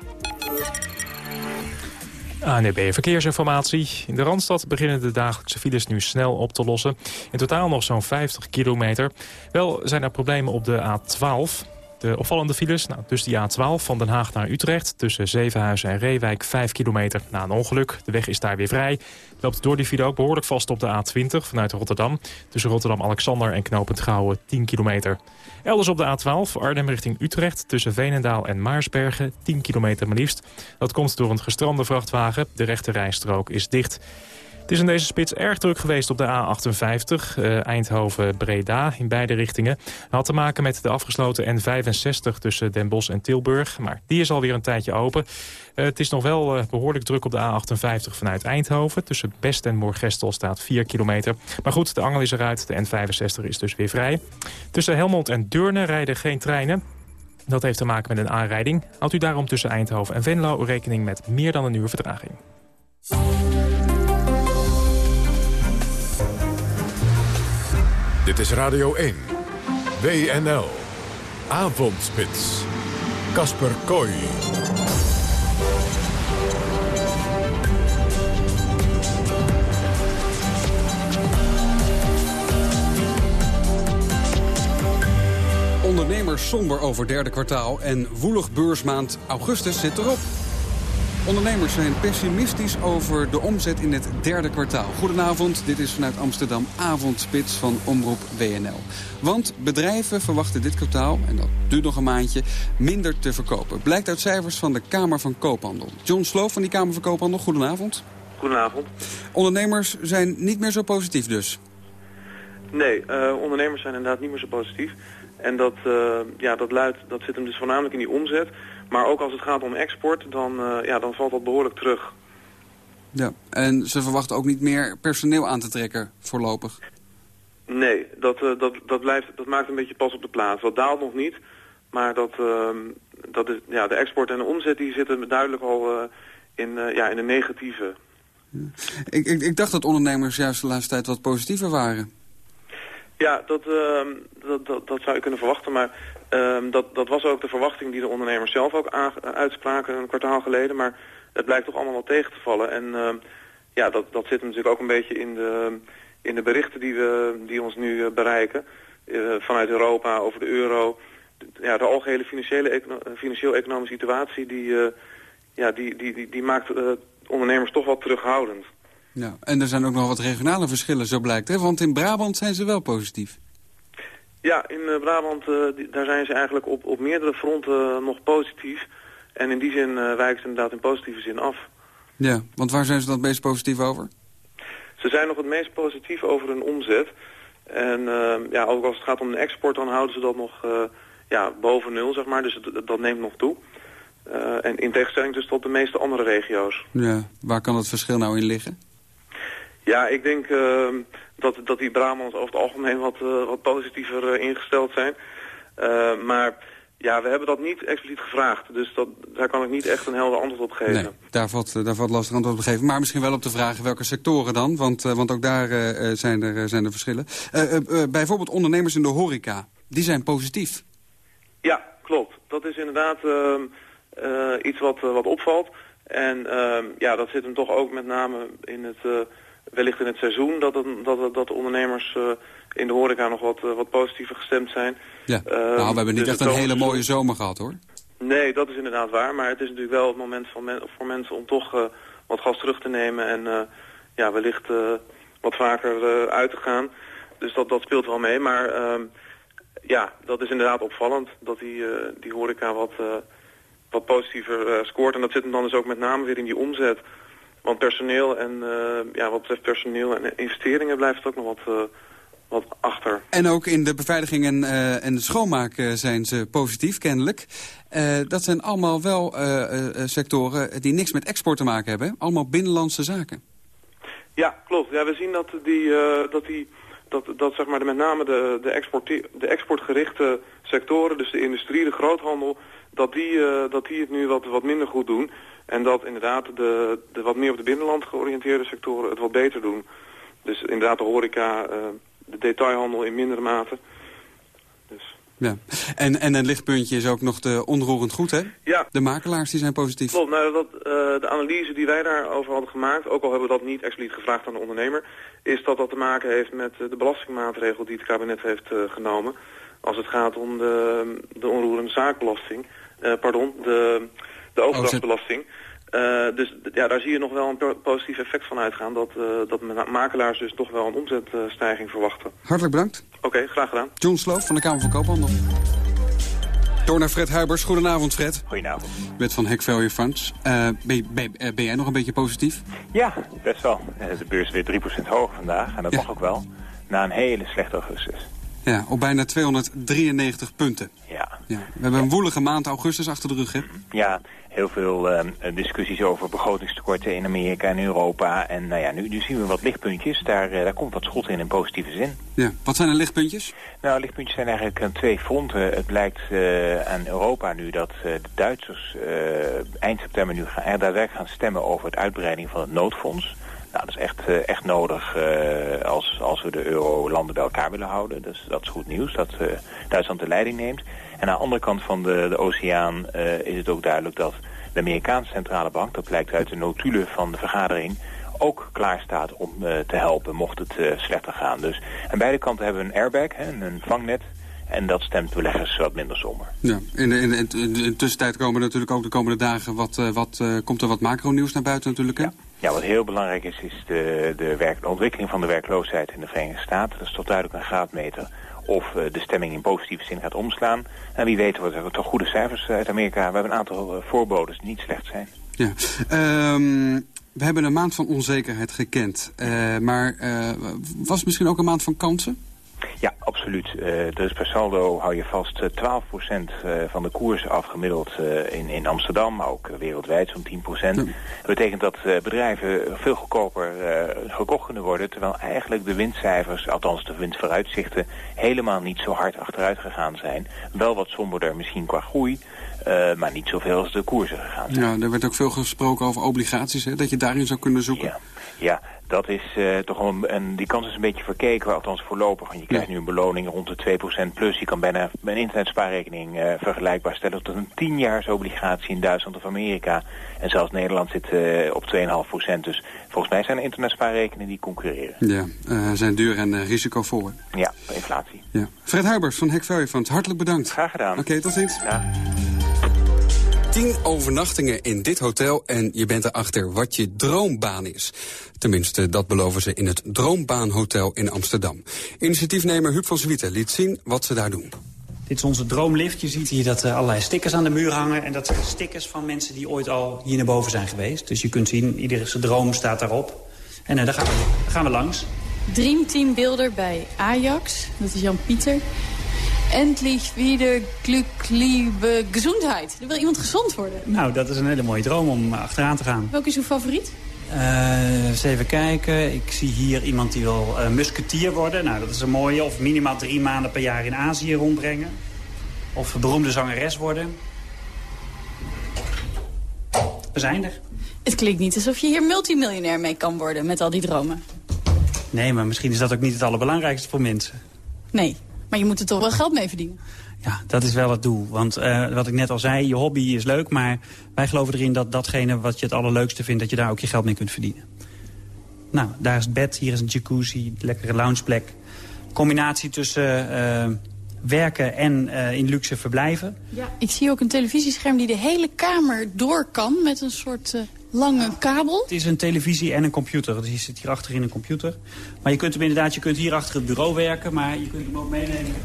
ANB Verkeersinformatie. In de Randstad beginnen de dagelijkse files nu snel op te lossen. In totaal nog zo'n 50 kilometer. Wel zijn er problemen op de A12. De opvallende files, nou, dus die A12 van Den Haag naar Utrecht... tussen Zevenhuizen en Reewijk 5 kilometer na een ongeluk. De weg is daar weer vrij. Loopt door die file ook behoorlijk vast op de A20 vanuit Rotterdam. Tussen Rotterdam-Alexander en Knopend Gouwen 10 kilometer. Elders op de A12 Arnhem richting Utrecht tussen Veenendaal en Maarsbergen 10 kilometer maar liefst. Dat komt door een gestrande vrachtwagen. De rechte rijstrook is dicht. Het is in deze spits erg druk geweest op de A58, uh, Eindhoven-Breda, in beide richtingen. Dat had te maken met de afgesloten N65 tussen Den Bosch en Tilburg. Maar die is alweer een tijdje open. Uh, het is nog wel uh, behoorlijk druk op de A58 vanuit Eindhoven. Tussen Best en Moorgestel staat 4 kilometer. Maar goed, de angel is eruit. De N65 is dus weer vrij. Tussen Helmond en Deurne rijden geen treinen. Dat heeft te maken met een aanrijding. Houdt u daarom tussen Eindhoven en Venlo rekening met meer dan een uur vertraging. Dit is Radio 1. WNL. Avondspits. Kasper Kooi. Ondernemers somber over derde kwartaal en woelig beursmaand augustus zit erop. Ondernemers zijn pessimistisch over de omzet in het derde kwartaal. Goedenavond, dit is vanuit Amsterdam Avondspits van Omroep WNL. Want bedrijven verwachten dit kwartaal, en dat duurt nog een maandje, minder te verkopen. Blijkt uit cijfers van de Kamer van Koophandel. John Sloof van die Kamer van Koophandel, goedenavond. Goedenavond. Ondernemers zijn niet meer zo positief dus? Nee, uh, ondernemers zijn inderdaad niet meer zo positief. En dat, uh, ja, dat, luidt, dat zit hem dus voornamelijk in die omzet. Maar ook als het gaat om export, dan, uh, ja, dan valt dat behoorlijk terug. Ja, en ze verwachten ook niet meer personeel aan te trekken voorlopig? Nee, dat, uh, dat, dat, blijft, dat maakt een beetje pas op de plaats. Dat daalt nog niet, maar dat, uh, dat is, ja, de export en de omzet die zitten duidelijk al in, ja, in een negatieve. Ja. Ik, ik, ik dacht dat ondernemers juist de laatste tijd wat positiever waren. Ja, dat, uh, dat, dat, dat, zou je kunnen verwachten. Maar uh, dat, dat was ook de verwachting die de ondernemers zelf ook uitspraken een kwartaal geleden. Maar het blijkt toch allemaal wel tegen te vallen. En uh, ja, dat, dat zit natuurlijk ook een beetje in de, in de berichten die, we, die ons nu bereiken. Uh, vanuit Europa over de euro. Ja, de algehele financiële, financieel-economische situatie die, ja, die, die, die, die maakt ondernemers toch wat terughoudend. Ja, en er zijn ook nog wat regionale verschillen, zo blijkt. Hè? Want in Brabant zijn ze wel positief. Ja, in uh, Brabant die, daar zijn ze eigenlijk op, op meerdere fronten uh, nog positief. En in die zin wijken ze inderdaad in positieve zin af. Ja, want waar zijn ze dan het meest positief over? Ze zijn nog het meest positief over hun omzet. En ja, ook als het gaat om de export, dan houden ze dat nog ja, boven nul, zeg maar. Dus dat, dat neemt nog toe. en in tegenstelling dus tot de meeste andere regio's. Ja, waar kan het verschil nou in liggen? Ja, ik denk uh, dat, dat die Brabants over het algemeen wat, uh, wat positiever uh, ingesteld zijn. maar ja, we hebben dat niet expliciet gevraagd. Dus dat, daar kan ik niet echt een helder antwoord op geven. Nee, daar valt, daar valt lastig antwoord op geven. Maar misschien wel op de vraag welke sectoren dan. Want, want ook daar zijn, er, zijn er verschillen. bijvoorbeeld ondernemers in de horeca. Die zijn positief. Ja, klopt. Dat is inderdaad ehm, iets wat, wat opvalt. En ehm, ja, dat zit hem toch ook met name in het wellicht in het seizoen dat, dat, dat de ondernemers uh, in de horeca nog wat, uh, wat positiever gestemd zijn. Ja, uh, nou, we hebben niet dus echt een hele mooie zomer gehad hoor. Nee, dat is inderdaad waar. Maar het is natuurlijk wel het moment van men, voor mensen om toch wat gas terug te nemen en ja, wellicht wat vaker uit te gaan. Dus dat, dat speelt wel mee. Maar ehm, ja, dat is inderdaad opvallend dat die, die horeca wat, wat positiever scoort. En dat zit hem dan dus ook met name weer in die omzet. Want personeel en uh, ja, wat betreft personeel en investeringen blijft ook nog wat, uh, wat achter. En ook in de beveiliging en, uh, en de schoonmaak zijn ze positief, kennelijk. dat zijn allemaal wel sectoren die niks met export te maken hebben. Allemaal binnenlandse zaken. Ja, klopt. Ja, we zien dat die, dat die dat, dat zeg maar de, met name de, de, export, de exportgerichte sectoren, dus de industrie, de groothandel, dat die, dat die het nu wat, wat minder goed doen. En dat inderdaad de, de wat meer op de binnenland georiënteerde sectoren het wat beter doen. Dus inderdaad de horeca, uh, de detailhandel in mindere mate. Dus. Ja, en, en een lichtpuntje is ook nog de onroerend goed, hè? Ja. De makelaars die zijn positief. Klopt, nou, dat, uh, de analyse die wij daarover hadden gemaakt, ook al hebben we dat niet expliciet gevraagd aan de ondernemer, is dat dat te maken heeft met de belastingmaatregel die het kabinet heeft uh, genomen. Als het gaat om de, de onroerende zaakbelasting, uh, pardon, de de overdrachtbelasting. Uh, dus ja, daar zie je nog wel een positief effect van uitgaan. Dat, uh, dat makelaars dus toch wel een omzetstijging verwachten. Hartelijk bedankt. Oké, okay, graag gedaan. John Sloof van de Kamer van Koophandel. Door naar Fred Huibers. Goedenavond, Fred. Goedenavond. Je bent van Hack Value Funds. Uh, ben, ben, ben, jij nog een beetje positief? Ja, best wel. De beurs is weer 3% hoger vandaag. En dat ja. mag ook wel. Na een hele slechte augustus. Ja, op bijna 293 punten. Ja. ja. We hebben een woelige maand augustus achter de rug, hè? Ja, heel veel uh, discussies over begrotingstekorten in Amerika en Europa. En nou ja, nu, nu zien we wat lichtpuntjes. Daar, uh, daar komt wat schot in in positieve zin. Ja, wat zijn de lichtpuntjes? Nou, lichtpuntjes zijn eigenlijk aan twee fronten. Het blijkt uh, aan Europa nu dat de Duitsers eind september nu gaan, er daadwerkelijk gaan stemmen over het uitbreiding van het noodfonds. Nou, dat is echt, echt nodig uh, als, als we de euro-landen bij elkaar willen houden. Dus dat is goed nieuws, dat uh, Duitsland de leiding neemt. En aan de andere kant van de, de oceaan is het ook duidelijk dat de Amerikaanse centrale bank... dat blijkt uit de notulen van de vergadering ook klaar staat om te helpen mocht het slechter gaan. Dus aan beide kanten hebben we een airbag, hè, een vangnet... En dat stemt beleggers wat minder somber. Ja, in, in, in, in de tussentijd komen natuurlijk ook de komende dagen wat, wat, komt er wat macro-nieuws naar buiten natuurlijk. Hè? Ja. ja, wat heel belangrijk is, is de, de, werk, de ontwikkeling van de werkloosheid in de Verenigde Staten. Dat is toch duidelijk een graadmeter of uh, de stemming in positieve zin gaat omslaan. En wie weet worden er toch goede cijfers uit Amerika. We hebben een aantal voorbodes die niet slecht zijn. Ja, um, we hebben een maand van onzekerheid gekend. maar was het misschien ook een maand van kansen? Ja, absoluut. Uh, dus per saldo hou je vast uh, 12% uh, van de koers afgemiddeld in, in Amsterdam, maar ook wereldwijd zo'n 10%. Ja. Dat betekent dat bedrijven veel goedkoper gekocht kunnen worden, terwijl eigenlijk de winstcijfers, althans de winstvooruitzichten, helemaal niet zo hard achteruit gegaan zijn. Wel wat somberder misschien qua groei, maar niet zoveel als de koersen gegaan zijn. Ja, er werd ook veel gesproken over obligaties, hè, dat je daarin zou kunnen zoeken. Ja, ja dat is uh, toch een, en die kans is een beetje verkeken, althans voorlopig. Want je krijgt nu een beloning rond de 2% plus. Je kan bijna een internetspaarrekening uh, vergelijkbaar stellen tot een 10-jaars obligatie in Duitsland of Amerika. En zelfs Nederland zit uh, op 2,5%. Dus volgens mij zijn er internetspaarrekeningen die concurreren. Ja, zijn duur en risicovol. Ja, inflatie. Ja. Fred Huibers van Fund, hartelijk bedankt. Graag gedaan. Oké, okay, tot ziens. Ja. 10 overnachtingen in dit hotel en je bent erachter wat je droombaan is. Tenminste, dat beloven ze in het Droombaanhotel in Amsterdam. Initiatiefnemer Huub van Zwieten liet zien wat ze daar doen. Dit is onze droomlift. Je ziet hier dat er allerlei stickers aan de muur hangen. En dat zijn stickers van mensen die ooit al hier naar boven zijn geweest. Dus je kunt zien, iedere zijn droom staat daarop. En uh, daar, gaan we, daar gaan we langs. Dreamteam Builder bij Ajax. Dat is Jan-Pieter. Endlich wieder glückliche gezondheid. Er wil iemand gezond worden. Nou, dat is een hele mooie droom om achteraan te gaan. Welke is uw favoriet? Uh, eens even kijken. Ik zie hier iemand die wil uh, musketier worden. Nou, dat is een mooie. Of minimaal drie maanden per jaar in Azië rondbrengen. Of beroemde zangeres worden. We zijn er. Het klinkt niet alsof je hier multimiljonair mee kan worden met al die dromen. Nee, maar misschien is dat ook niet het allerbelangrijkste voor mensen. Nee, maar je moet er toch wel geld mee verdienen. Ja, dat is wel het doel. Want uh, wat ik net al zei, je hobby is leuk... maar wij geloven erin dat datgene wat je het allerleukste vindt... dat je daar ook je geld mee kunt verdienen. Nou, daar is het bed, hier is een jacuzzi, lekkere loungeplek. Combinatie tussen uh, werken en uh, in luxe verblijven. Ja, ik zie ook een televisiescherm die de hele kamer door kan... met een soort lange kabel. Het is een televisie en een computer. Dus je zit hier achterin een computer. Maar je kunt hem inderdaad, je kunt hier achter het bureau werken... maar je kunt hem ook meenemen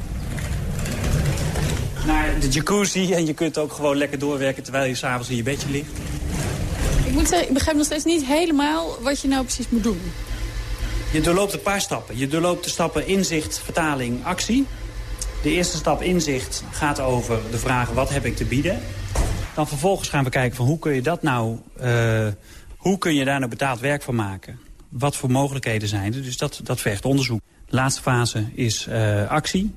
naar de jacuzzi. En je kunt ook gewoon lekker doorwerken terwijl je s'avonds in je bedje ligt. Ik moet zeggen, ik begrijp nog steeds niet helemaal wat je nou precies moet doen. Je doorloopt een paar stappen. Je doorloopt de stappen inzicht, vertaling, actie. De eerste stap inzicht gaat over de vraag wat heb ik te bieden. Dan vervolgens gaan we kijken van hoe kun je dat nou... Uh, hoe kun je daar nou betaald werk van maken? Wat voor mogelijkheden zijn er? Dus dat, dat vergt onderzoek. De laatste fase is uh, actie.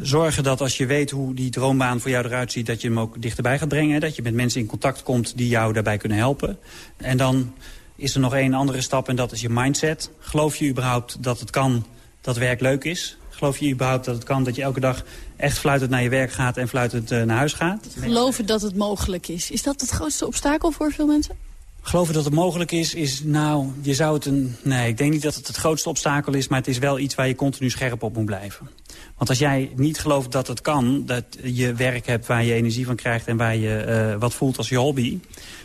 Zorgen dat als je weet hoe die droombaan voor jou eruit ziet... dat je hem ook dichterbij gaat brengen. Dat je met mensen in contact komt die jou daarbij kunnen helpen. En dan is er nog één andere stap en dat is je mindset. Geloof je überhaupt dat het kan dat werk leuk is? Geloof je überhaupt dat het kan dat je elke dag echt fluitend naar je werk gaat... en fluitend uh, naar huis gaat? Geloven dat het mogelijk is. Is dat het grootste obstakel voor veel mensen? Geloven dat het mogelijk is, is nou, je zou het een... Nee, ik denk niet dat het het grootste obstakel is, maar het is wel iets waar je continu scherp op moet blijven. Want als jij niet gelooft dat het kan, dat je werk hebt waar je energie van krijgt en waar je uh, wat voelt als je hobby...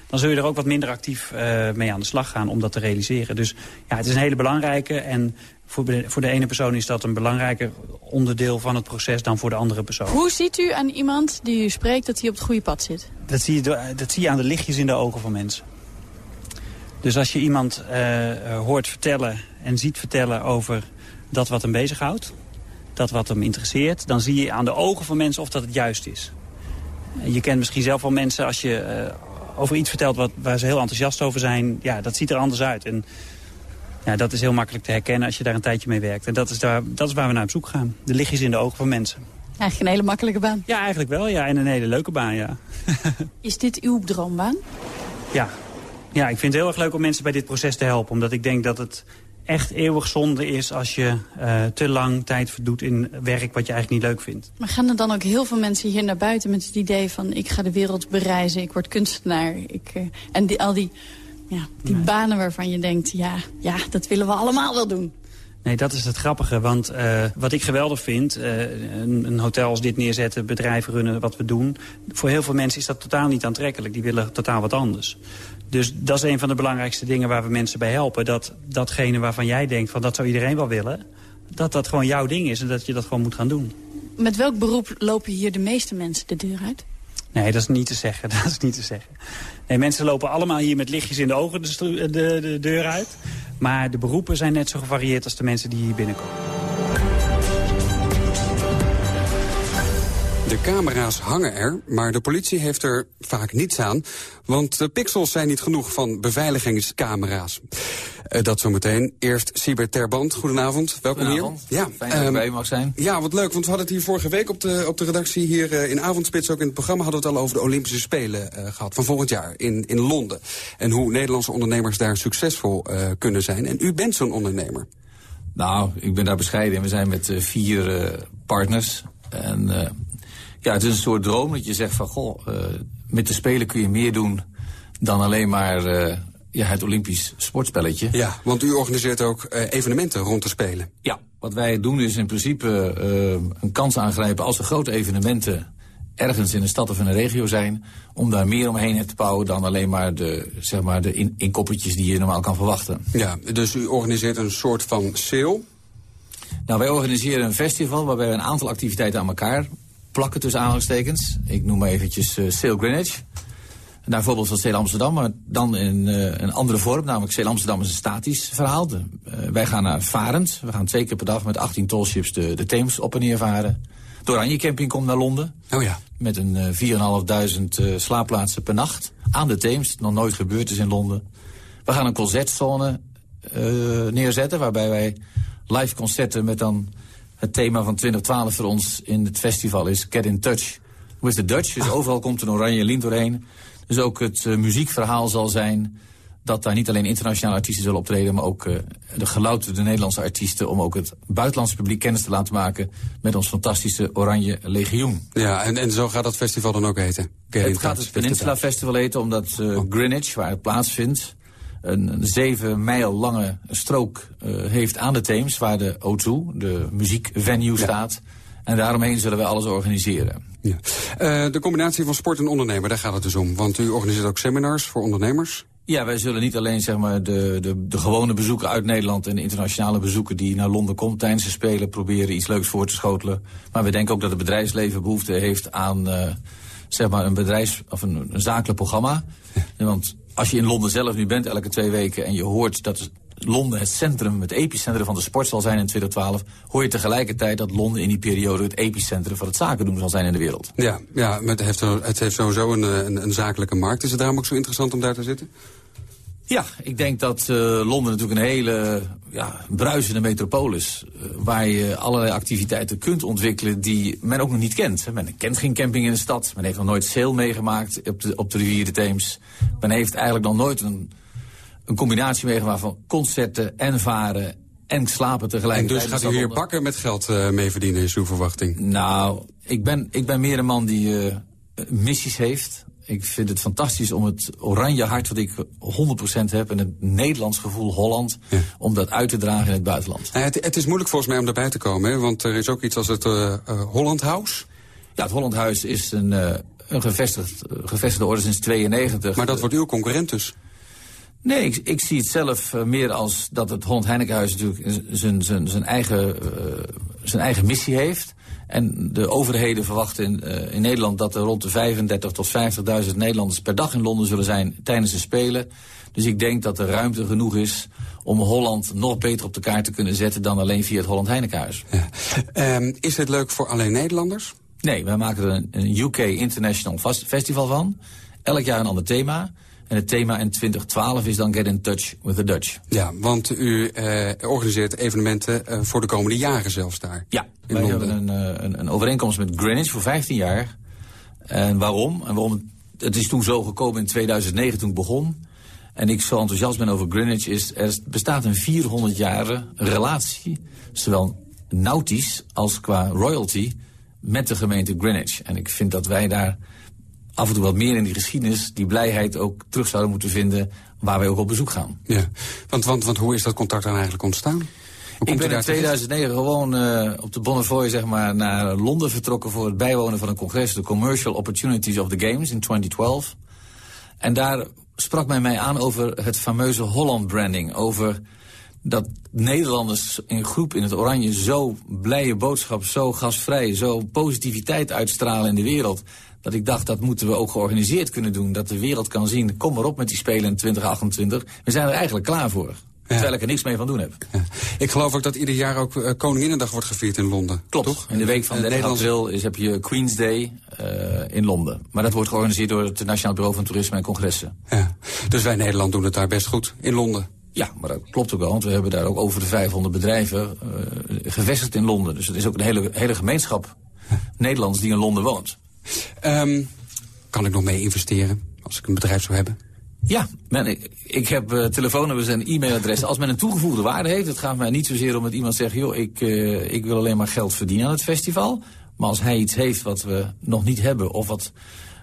dan zul je er ook wat minder actief uh, mee aan de slag gaan om dat te realiseren. Dus ja, het is een hele belangrijke en voor de, voor de ene persoon is dat een belangrijker onderdeel van het proces dan voor de andere persoon. Hoe ziet u aan iemand die u spreekt dat hij op het goede pad zit? Dat zie je, dat zie je aan de lichtjes in de ogen van mensen. Dus als je iemand uh, hoort vertellen en ziet vertellen over dat wat hem bezighoudt... dat wat hem interesseert, dan zie je aan de ogen van mensen of dat het juist is. Je kent misschien zelf wel mensen als je uh, over iets vertelt wat, waar ze heel enthousiast over zijn... ja, dat ziet er anders uit. En ja, dat is heel makkelijk te herkennen als je daar een tijdje mee werkt. En dat is, daar, dat is waar we naar op zoek gaan. De lichtjes in de ogen van mensen. Eigenlijk een hele makkelijke baan. Ja, eigenlijk wel. Ja, en een hele leuke baan, ja. is dit uw droombaan? Ja. Ja, ik vind het heel erg leuk om mensen bij dit proces te helpen. Omdat ik denk dat het echt eeuwig zonde is als je uh, te lang tijd verdoet in werk wat je eigenlijk niet leuk vindt. Maar gaan er dan ook heel veel mensen hier naar buiten met het idee van... ik ga de wereld bereizen, ik word kunstenaar. Ik, uh, en die, al die, ja, die nee. banen waarvan je denkt, ja, ja, dat willen we allemaal wel doen. Nee, dat is het grappige. Want uh, wat ik geweldig vind, uh, een, een, hotel als dit neerzetten, bedrijven runnen, wat we doen. Voor heel veel mensen is dat totaal niet aantrekkelijk. Die willen totaal wat anders. Dus dat is een van de belangrijkste dingen waar we mensen bij helpen. Dat datgene waarvan jij denkt, van dat zou iedereen wel willen... dat dat gewoon jouw ding is en dat je dat gewoon moet gaan doen. Met welk beroep lopen hier de meeste mensen de deur uit? Nee, dat is niet te zeggen. Dat is niet te zeggen. Nee, mensen lopen allemaal hier met lichtjes in de ogen de, de, de deur uit. Maar de beroepen zijn net zo gevarieerd als de mensen die hier binnenkomen. De camera's hangen er, maar de politie heeft er vaak niets aan. Want de pixels zijn niet genoeg van beveiligingscamera's. Uh, dat zometeen. Eerst Siebert Terband, goedenavond. Welkom goedenavond. hier. Ja, Fijn dat um, bij mag zijn. Ja, wat leuk, want we hadden het hier vorige week op de, op de redactie... hier uh, in Avondspits, ook in het programma, hadden we het al over de Olympische Spelen uh, gehad... van volgend jaar in, in Londen. En hoe Nederlandse ondernemers daar succesvol kunnen zijn. En u bent zo'n ondernemer. Nou, ik ben daar bescheiden. We zijn met vier partners. En ja, het is een soort droom dat je zegt van... goh, uh, met de Spelen kun je meer doen dan alleen maar uh, ja, het Olympisch sportspelletje. Ja, want u organiseert ook uh, evenementen rond de Spelen. Ja, wat wij doen is in principe een kans aangrijpen als er grote evenementen ergens in een stad of in een regio zijn... om daar meer omheen te bouwen dan alleen maar de, zeg maar, de in, inkoppertjes die je normaal kan verwachten. Ja, dus u organiseert een soort van sale? Nou, wij organiseren een festival waarbij we een aantal activiteiten aan elkaar plakken tussen aanhalingstekens. Ik noem maar eventjes uh, Sail Greenwich. Naar voorbeeld van Sail Amsterdam, maar dan in uh, een andere vorm. Namelijk Sail Amsterdam is een statisch verhaal. De, uh, wij gaan naar Varend. We gaan twee keer per dag met 18 tolships de, de Theems op en neer varen. De Oranje Camping komt naar Londen. Oh ja. Met een uh, 4.500 slaapplaatsen per nacht. Aan de Theems, nog nooit gebeurd is in Londen. We gaan een concertzone neerzetten, waarbij wij live concerten met dan het thema van 2012 voor ons in het festival is Get in Touch with the Dutch. Dus overal komt een oranje lint doorheen. Dus ook het uh, muziekverhaal zal zijn dat daar niet alleen internationale artiesten zullen optreden... maar ook uh, de gelouterde Nederlandse artiesten... om ook het buitenlandse publiek kennis te laten maken... met ons fantastische Oranje Legioen. Ja, en, en zo gaat dat festival dan ook heten? Get het gaat het Peninsula Festival heten, omdat uh, Greenwich, waar het plaatsvindt een, zeven mijl lange strook uh, heeft aan de Theems... waar de O2, de muziekvenue, staat. En daaromheen zullen we alles organiseren. Ja. Uh, de combinatie van sport en ondernemer, daar gaat het dus om. Want u organiseert ook seminars voor ondernemers. Ja, wij zullen niet alleen zeg maar, de, de, de gewone bezoeken uit Nederland... en de internationale bezoeken die naar Londen komt tijdens de Spelen... proberen iets leuks voor te schotelen. Maar we denken ook dat het bedrijfsleven behoefte heeft aan... Uh, zeg maar een bedrijfs- of een, een zakelijk programma. Want als je in Londen zelf nu bent elke twee weken... en je hoort dat Londen het centrum, het epicentrum van de sport zal zijn in 2012... hoor je tegelijkertijd dat Londen in die periode het epicentrum van het zaken doen zal zijn in de wereld. Ja, ja het heeft, het heeft sowieso een, een, een zakelijke markt. Is het daarom ook zo interessant om daar te zitten? Ja, ik denk dat uh, Londen natuurlijk een hele ja, bruisende metropolis... Uh, waar je allerlei activiteiten kunt ontwikkelen die men ook nog niet kent. Men kent geen camping in de stad. Men heeft nog nooit sail meegemaakt op de, op de rivier de Theems. Men heeft eigenlijk nog nooit een, een combinatie meegemaakt van concerten en varen en slapen tegelijkertijd. En dus gaat u hier bakken met geld uh, mee verdienen, is uw verwachting? Nou, ik ben, ik ben meer een man die missies heeft. Ik vind het fantastisch om het oranje hart wat ik 100% heb... en het Nederlands gevoel Holland, ja. om dat uit te dragen in het buitenland. Ja, het, het, is moeilijk volgens mij om daarbij te komen, hè? want er is ook iets als het uh, uh, Holland House. Ja, het Holland House is een, uh, een gevestigd, gevestigde orde sinds 92. Maar dat wordt uw concurrent dus? Nee, ik, ik, zie het zelf meer als dat het Holland Heinekenhuis natuurlijk zijn, zijn, zijn, eigen, zijn eigen missie heeft. En de overheden verwachten in, uh, in Nederland dat er rond de 35 tot 50.000 Nederlanders per dag in Londen zullen zijn tijdens de Spelen. Dus ik denk dat er ruimte genoeg is om Holland nog beter op de kaart te kunnen zetten dan alleen via het Holland Heinekenhuis. Ja. Um, is het leuk voor alleen Nederlanders? Nee, wij maken er een, een UK International Festival van. Elk jaar een ander thema. En het thema in 2012 is dan Get in Touch with the Dutch. Ja, want u eh, organiseert evenementen uh, voor de komende jaren zelfs daar. Ja, wij Londen. hebben een, uh, een, een, overeenkomst met Greenwich voor 15 jaar. En waarom? En waarom? Het is toen zo gekomen in 2009 toen ik begon. En ik zo enthousiast ben over Greenwich is... er bestaat een 400 jaren relatie, zowel nautisch als qua royalty... met de gemeente Greenwich. En ik vind dat wij daar af en toe wat meer in die geschiedenis... die blijheid ook terug zouden moeten vinden waar wij ook op bezoek gaan. Ja, want, want, want hoe is dat contact dan eigenlijk ontstaan? Ik ben in 2009 gewoon uh, op de Bonnefoy zeg maar, naar Londen vertrokken... voor het bijwonen van een congres, de Commercial Opportunities of the Games in 2012. En daar sprak men mij aan over het fameuze Holland-branding. Over dat Nederlanders in groep in het oranje zo blije boodschap... zo gasvrij, zo positiviteit uitstralen in de wereld dat ik dacht, dat moeten we ook georganiseerd kunnen doen. Dat de wereld kan zien, kom maar op met die Spelen in 2028. We zijn er eigenlijk klaar voor. Terwijl ik er niks mee van doen heb. Ja. Ik geloof ook dat ieder jaar ook uh, Koninginnedag wordt gevierd in Londen. Klopt. Toch? In de week van 30 april is, heb je Queen's Day uh, in Londen. Maar dat wordt georganiseerd door het Nationaal Bureau van Toerisme en Congressen. Ja. Dus wij Nederland doen het daar best goed, in Londen. Ja, maar dat klopt ook wel, want we hebben daar ook over de 500 bedrijven uh, gevestigd in Londen. Dus het is ook een hele, hele gemeenschap Nederlands die in Londen woont. Um, kan ik nog mee investeren als ik een bedrijf zou hebben? Ja, men, ik, ik heb uh, telefoonnummers en e-mailadressen. Als men een toegevoegde waarde heeft, het gaat mij niet zozeer om dat iemand zegt... joh, ik, uh, ik wil alleen maar geld verdienen aan het festival. Maar als hij iets heeft wat we nog niet hebben... of wat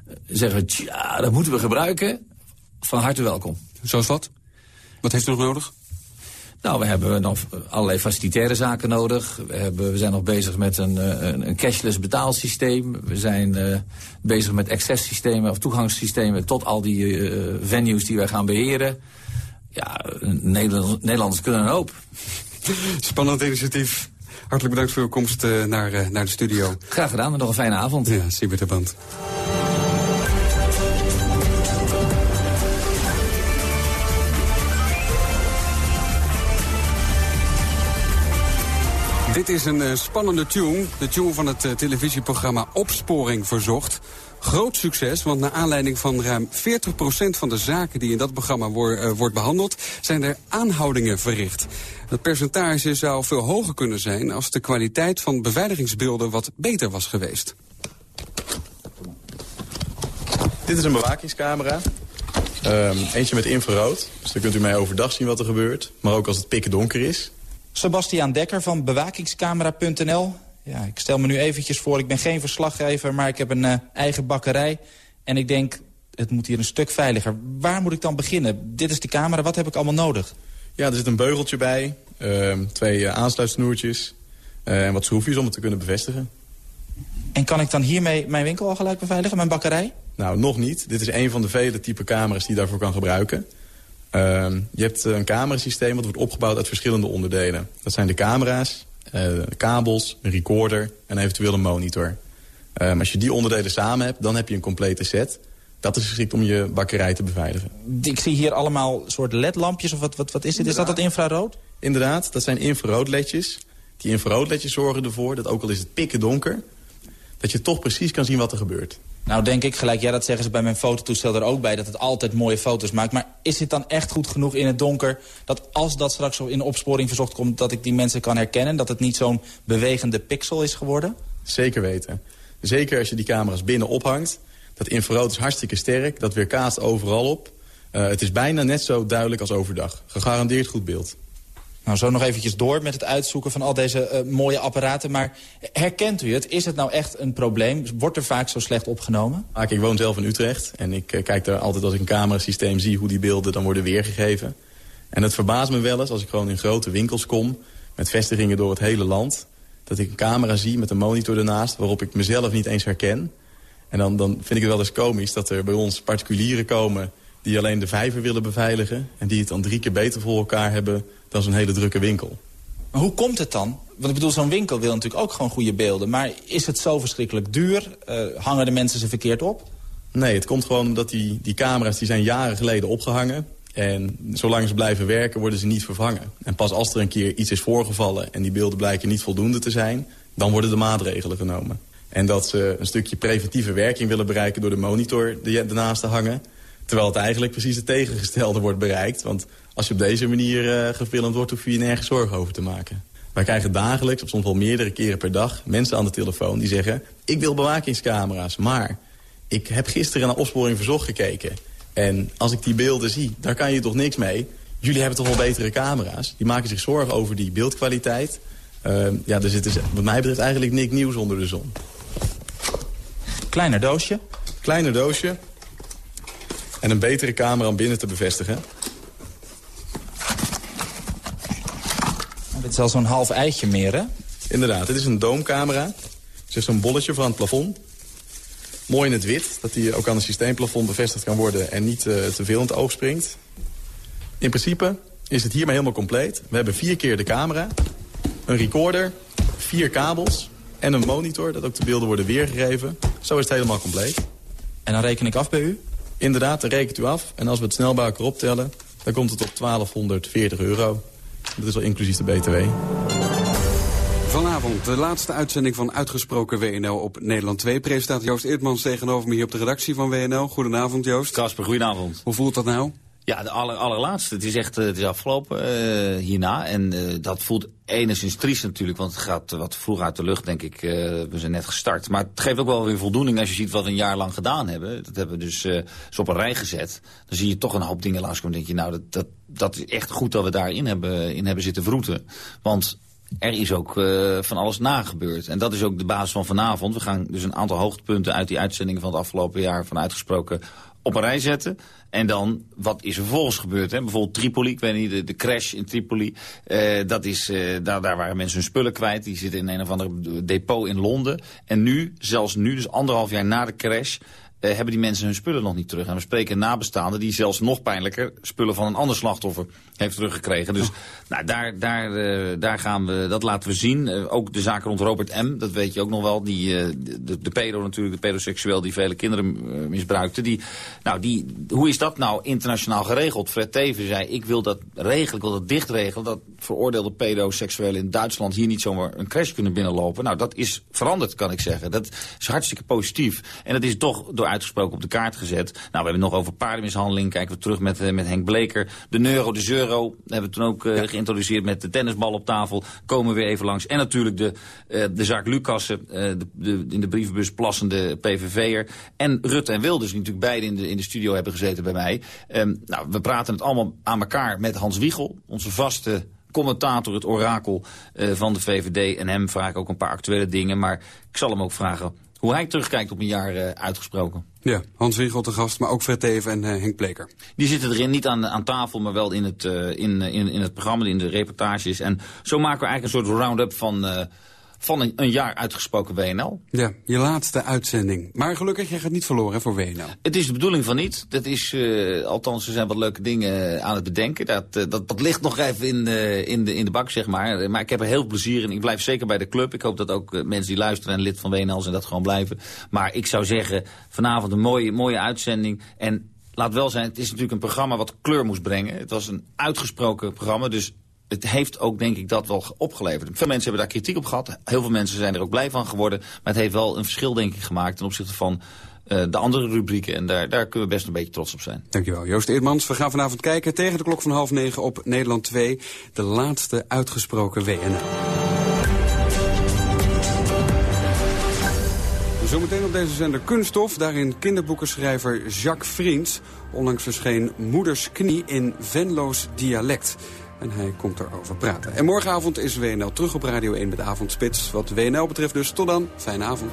uh, zeggen, tja, dat moeten we gebruiken... van harte welkom. Zoals wat? Wat heeft u nog nodig? Nou, we hebben nog allerlei facilitaire zaken nodig. We, hebben, we zijn nog bezig met een, een, een cashless betaalsysteem. We zijn uh, bezig met accesssystemen of toegangssystemen... tot al die uh, venues die wij gaan beheren. Ja, Nederland, Nederlanders kunnen een hoop. Spannend initiatief. Hartelijk bedankt voor uw komst uh, naar, naar de studio. Graag gedaan en nog een fijne avond. Ja, Siebert de Band. Dit is een uh, spannende tune. De tune van het uh, televisieprogramma Opsporing Verzocht. Groot succes, want naar aanleiding van ruim 40% van de zaken die in dat programma wo uh, wordt behandeld, zijn er aanhoudingen verricht. Dat percentage zou veel hoger kunnen zijn als de kwaliteit van beveiligingsbeelden wat beter was geweest. Dit is een bewakingscamera. Um, eentje met infrarood, dus dan kunt u mij overdag zien wat er gebeurt. Maar ook als het pikken donker is. Sebastiaan Dekker van bewakingscamera.nl. Ja, ik stel me nu eventjes voor, ik ben geen verslaggever, maar ik heb een uh, eigen bakkerij. En ik denk, het moet hier een stuk veiliger. Waar moet ik dan beginnen? Dit is de camera, wat heb ik allemaal nodig? Ja, er zit een beugeltje bij, uh, twee uh, aansluitsnoertjes en wat schroefjes om het te kunnen bevestigen. En kan ik dan hiermee mijn winkel al gelijk beveiligen, mijn bakkerij? Nou, nog niet. Dit is een van de vele type camera's die je daarvoor kan gebruiken. Uh, je hebt een camerasysteem dat wordt opgebouwd uit verschillende onderdelen. Dat zijn de camera's, uh, de kabels, een recorder en eventueel een monitor. Um, als je die onderdelen samen hebt, dan heb je een complete set. Dat is geschikt om je bakkerij te beveiligen. Ik zie hier allemaal soort ledlampjes of wat, wat, wat is dit? Is dat het infrarood? Inderdaad, dat zijn infraroodledjes. Die infraroodledjes zorgen ervoor dat ook al is het pikken donker... dat je toch precies kan zien wat er gebeurt. Nou denk ik gelijk, ja dat zeggen ze bij mijn fototoestel er ook bij... dat het altijd mooie foto's maakt. Maar is dit dan echt goed genoeg in het donker... dat als dat straks in opsporing verzocht komt... dat ik die mensen kan herkennen? Dat het niet zo'n bewegende pixel is geworden? Zeker weten. Zeker als je die camera's binnen ophangt. Dat infrarood is hartstikke sterk. Dat weerkaatst overal op. Uh, het is bijna net zo duidelijk als overdag. Gegarandeerd goed beeld. Nou, zo nog eventjes door met het uitzoeken van al deze uh, mooie apparaten. Maar herkent u het? Is het nou echt een probleem? Wordt er vaak zo slecht opgenomen? Ah, ik woon zelf in Utrecht. En ik uh, kijk er altijd als ik een camerasysteem zie hoe die beelden dan worden weergegeven. En het verbaast me wel eens als ik gewoon in grote winkels kom... met vestigingen door het hele land... dat ik een camera zie met een monitor ernaast waarop ik mezelf niet eens herken... En dan, dan vind ik het wel eens komisch dat er bij ons particulieren komen... die alleen de vijver willen beveiligen... en die het dan drie keer beter voor elkaar hebben dan zo'n hele drukke winkel. Maar hoe komt het dan? Want ik bedoel, zo'n winkel wil natuurlijk ook gewoon goede beelden. Maar is het zo verschrikkelijk duur? Uh, hangen de mensen ze verkeerd op? Nee, het komt gewoon omdat die, die camera's die zijn jaren geleden opgehangen. En zolang ze blijven werken, worden ze niet vervangen. En pas als er een keer iets is voorgevallen en die beelden blijken niet voldoende te zijn... dan worden de maatregelen genomen. En dat ze een stukje preventieve werking willen bereiken door de monitor ernaast te hangen. Terwijl het eigenlijk precies het tegengestelde wordt bereikt. Want als je op deze manier uh, gefilmd wordt, hoef je je nergens zorgen over te maken. Wij krijgen dagelijks, of soms wel meerdere keren per dag... mensen aan de telefoon die zeggen... ik wil bewakingscamera's, maar ik heb gisteren naar opsporing verzocht gekeken. En als ik die beelden zie, daar kan je toch niks mee. Jullie hebben toch wel betere camera's. Die maken zich zorgen over die beeldkwaliteit. Uh, ja, er zit dus, wat mij betreft eigenlijk niks nieuws onder de zon. Kleiner doosje. Kleiner doosje. En een betere camera om binnen te bevestigen. Dit is al zo'n half eitje meer, hè? Inderdaad, dit is een doomcamera. Het is zo'n bolletje van het plafond. Mooi in het wit, dat die ook aan het systeemplafond bevestigd kan worden... en niet uh, te veel in het oog springt. In principe is het hiermee helemaal compleet. We hebben vier keer de camera, een recorder, vier kabels... en een monitor, dat ook de beelden worden weergegeven. Zo is het helemaal compleet. En dan reken ik af bij u? Inderdaad, dan rekent u af. En als we het snel bij elkaar optellen, dan komt het op 1240 euro. Dat is al inclusief de BTW. Vanavond de laatste uitzending van Uitgesproken WNL op Nederland 2. Presentator Joost Eertmans tegenover me hier op de redactie van WNL. Goedenavond Joost. Kasper, goedenavond. Hoe voelt dat nou? Ja, de aller, allerlaatste. Het is echt uh, het is afgelopen uh, hierna. En uh, dat voelt enigszins triest natuurlijk. Want het gaat wat vroeg uit de lucht, denk ik. we zijn net gestart. Maar het geeft ook wel weer voldoening als je ziet wat we een jaar lang gedaan hebben. Dat hebben we dus, op een rij gezet. Dan zie je toch een hoop dingen langskomen. denk je, nou, dat, dat, dat is echt goed dat we daarin hebben, in hebben zitten vroeten. Want er is ook van alles nagebeurd. En dat is ook de basis van vanavond. We gaan dus een aantal hoogtepunten uit die uitzendingen van het afgelopen jaar van uitgesproken op een rij zetten. En dan, wat is er vervolgens gebeurd? Hè? Bijvoorbeeld Tripoli, ik weet niet, de, crash in Tripoli. Uh, dat is, uh, daar, daar waren mensen hun spullen kwijt. Die zitten in een of ander depot in Londen. En nu, zelfs nu, dus anderhalf jaar na de crash... Uh, hebben die mensen hun spullen nog niet terug. En we spreken nabestaanden die zelfs nog pijnlijker spullen van een ander slachtoffer heeft teruggekregen. Dus oh. nou, daar, daar, uh, daar gaan we, dat laten we zien. Uh, ook de zaak rond Robert M., dat weet je ook nog wel. Die, de, de pedo natuurlijk, de pedoseksueel die vele kinderen misbruikte. Die, nou, die, hoe is dat nou internationaal geregeld? Fred Teven zei, ik wil dat regelen, ik wil dat dicht regelen. Dat veroordeelde pedoseksuelen in Duitsland hier niet zomaar een crash kunnen binnenlopen. Nou, dat is veranderd, kan ik zeggen. Dat is hartstikke positief. En dat is toch door uitgesproken op de kaart gezet. Nou, we hebben nog over paardenmishandeling. Kijken we terug met, met Henk Bleker. De neuro, de zeuro hebben we toen ook ja. geïntroduceerd met de tennisbal op tafel. Komen we weer even langs. En natuurlijk de, uh, de zaak Lucassen, de, de, in de brievenbus plassende PVV'er. En Rutte en Wilders, die natuurlijk beide in de, in de studio hebben gezeten bij mij. Um, nou, we praten het allemaal aan elkaar met Hans Wiegel, onze vaste commentator, het orakel uh, van de VVD. En hem vraag ik ook een paar actuele dingen. Maar ik zal hem ook vragen hoe hij terugkijkt op een jaar uh, uitgesproken. Ja, Hans Wiegel te gast, maar ook Fred Teven en uh, Henk Pleker. Die zitten erin, niet aan, aan tafel, maar wel in het, uh, in, in, in het programma, in de reportages. En zo maken we eigenlijk een soort round-up van van een, een, jaar uitgesproken WNL. Ja, je laatste uitzending. Maar gelukkig, je gaat niet verloren voor WNL. Het is de bedoeling van niet. Dat is, uh, althans, er zijn wat leuke dingen aan het bedenken. Dat, uh, dat, dat ligt nog even in, uh, in, de, in de bak, zeg maar. Maar ik heb er heel veel plezier in. Ik blijf zeker bij de club. Ik hoop dat ook mensen die luisteren en lid van WNL zijn dat gewoon blijven. Maar ik zou zeggen, vanavond een mooie, mooie uitzending. En laat wel zijn, het is natuurlijk een programma wat kleur moest brengen. Het was een uitgesproken programma, dus het heeft ook, denk ik, dat wel opgeleverd. Veel mensen hebben daar kritiek op gehad. Heel veel mensen zijn er ook blij van geworden. Maar het heeft wel een verschil, denk ik, gemaakt ten opzichte van uh, de andere rubrieken. En daar, daar kunnen we best een beetje trots op zijn. Dankjewel, Joost Eerdmans. We gaan vanavond kijken tegen de klok van half negen op Nederland 2. De laatste uitgesproken WNL. Zometeen op deze zender Kunststof. Daarin kinderboekenschrijver Jacques Vriends. Onlangs verscheen Moeders Knie in Venloos dialect. En hij komt erover praten. En morgenavond is WNL terug op Radio 1 met Avondspits. Wat WNL betreft dus tot dan. Fijne avond.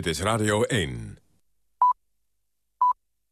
Dit is Radio 1.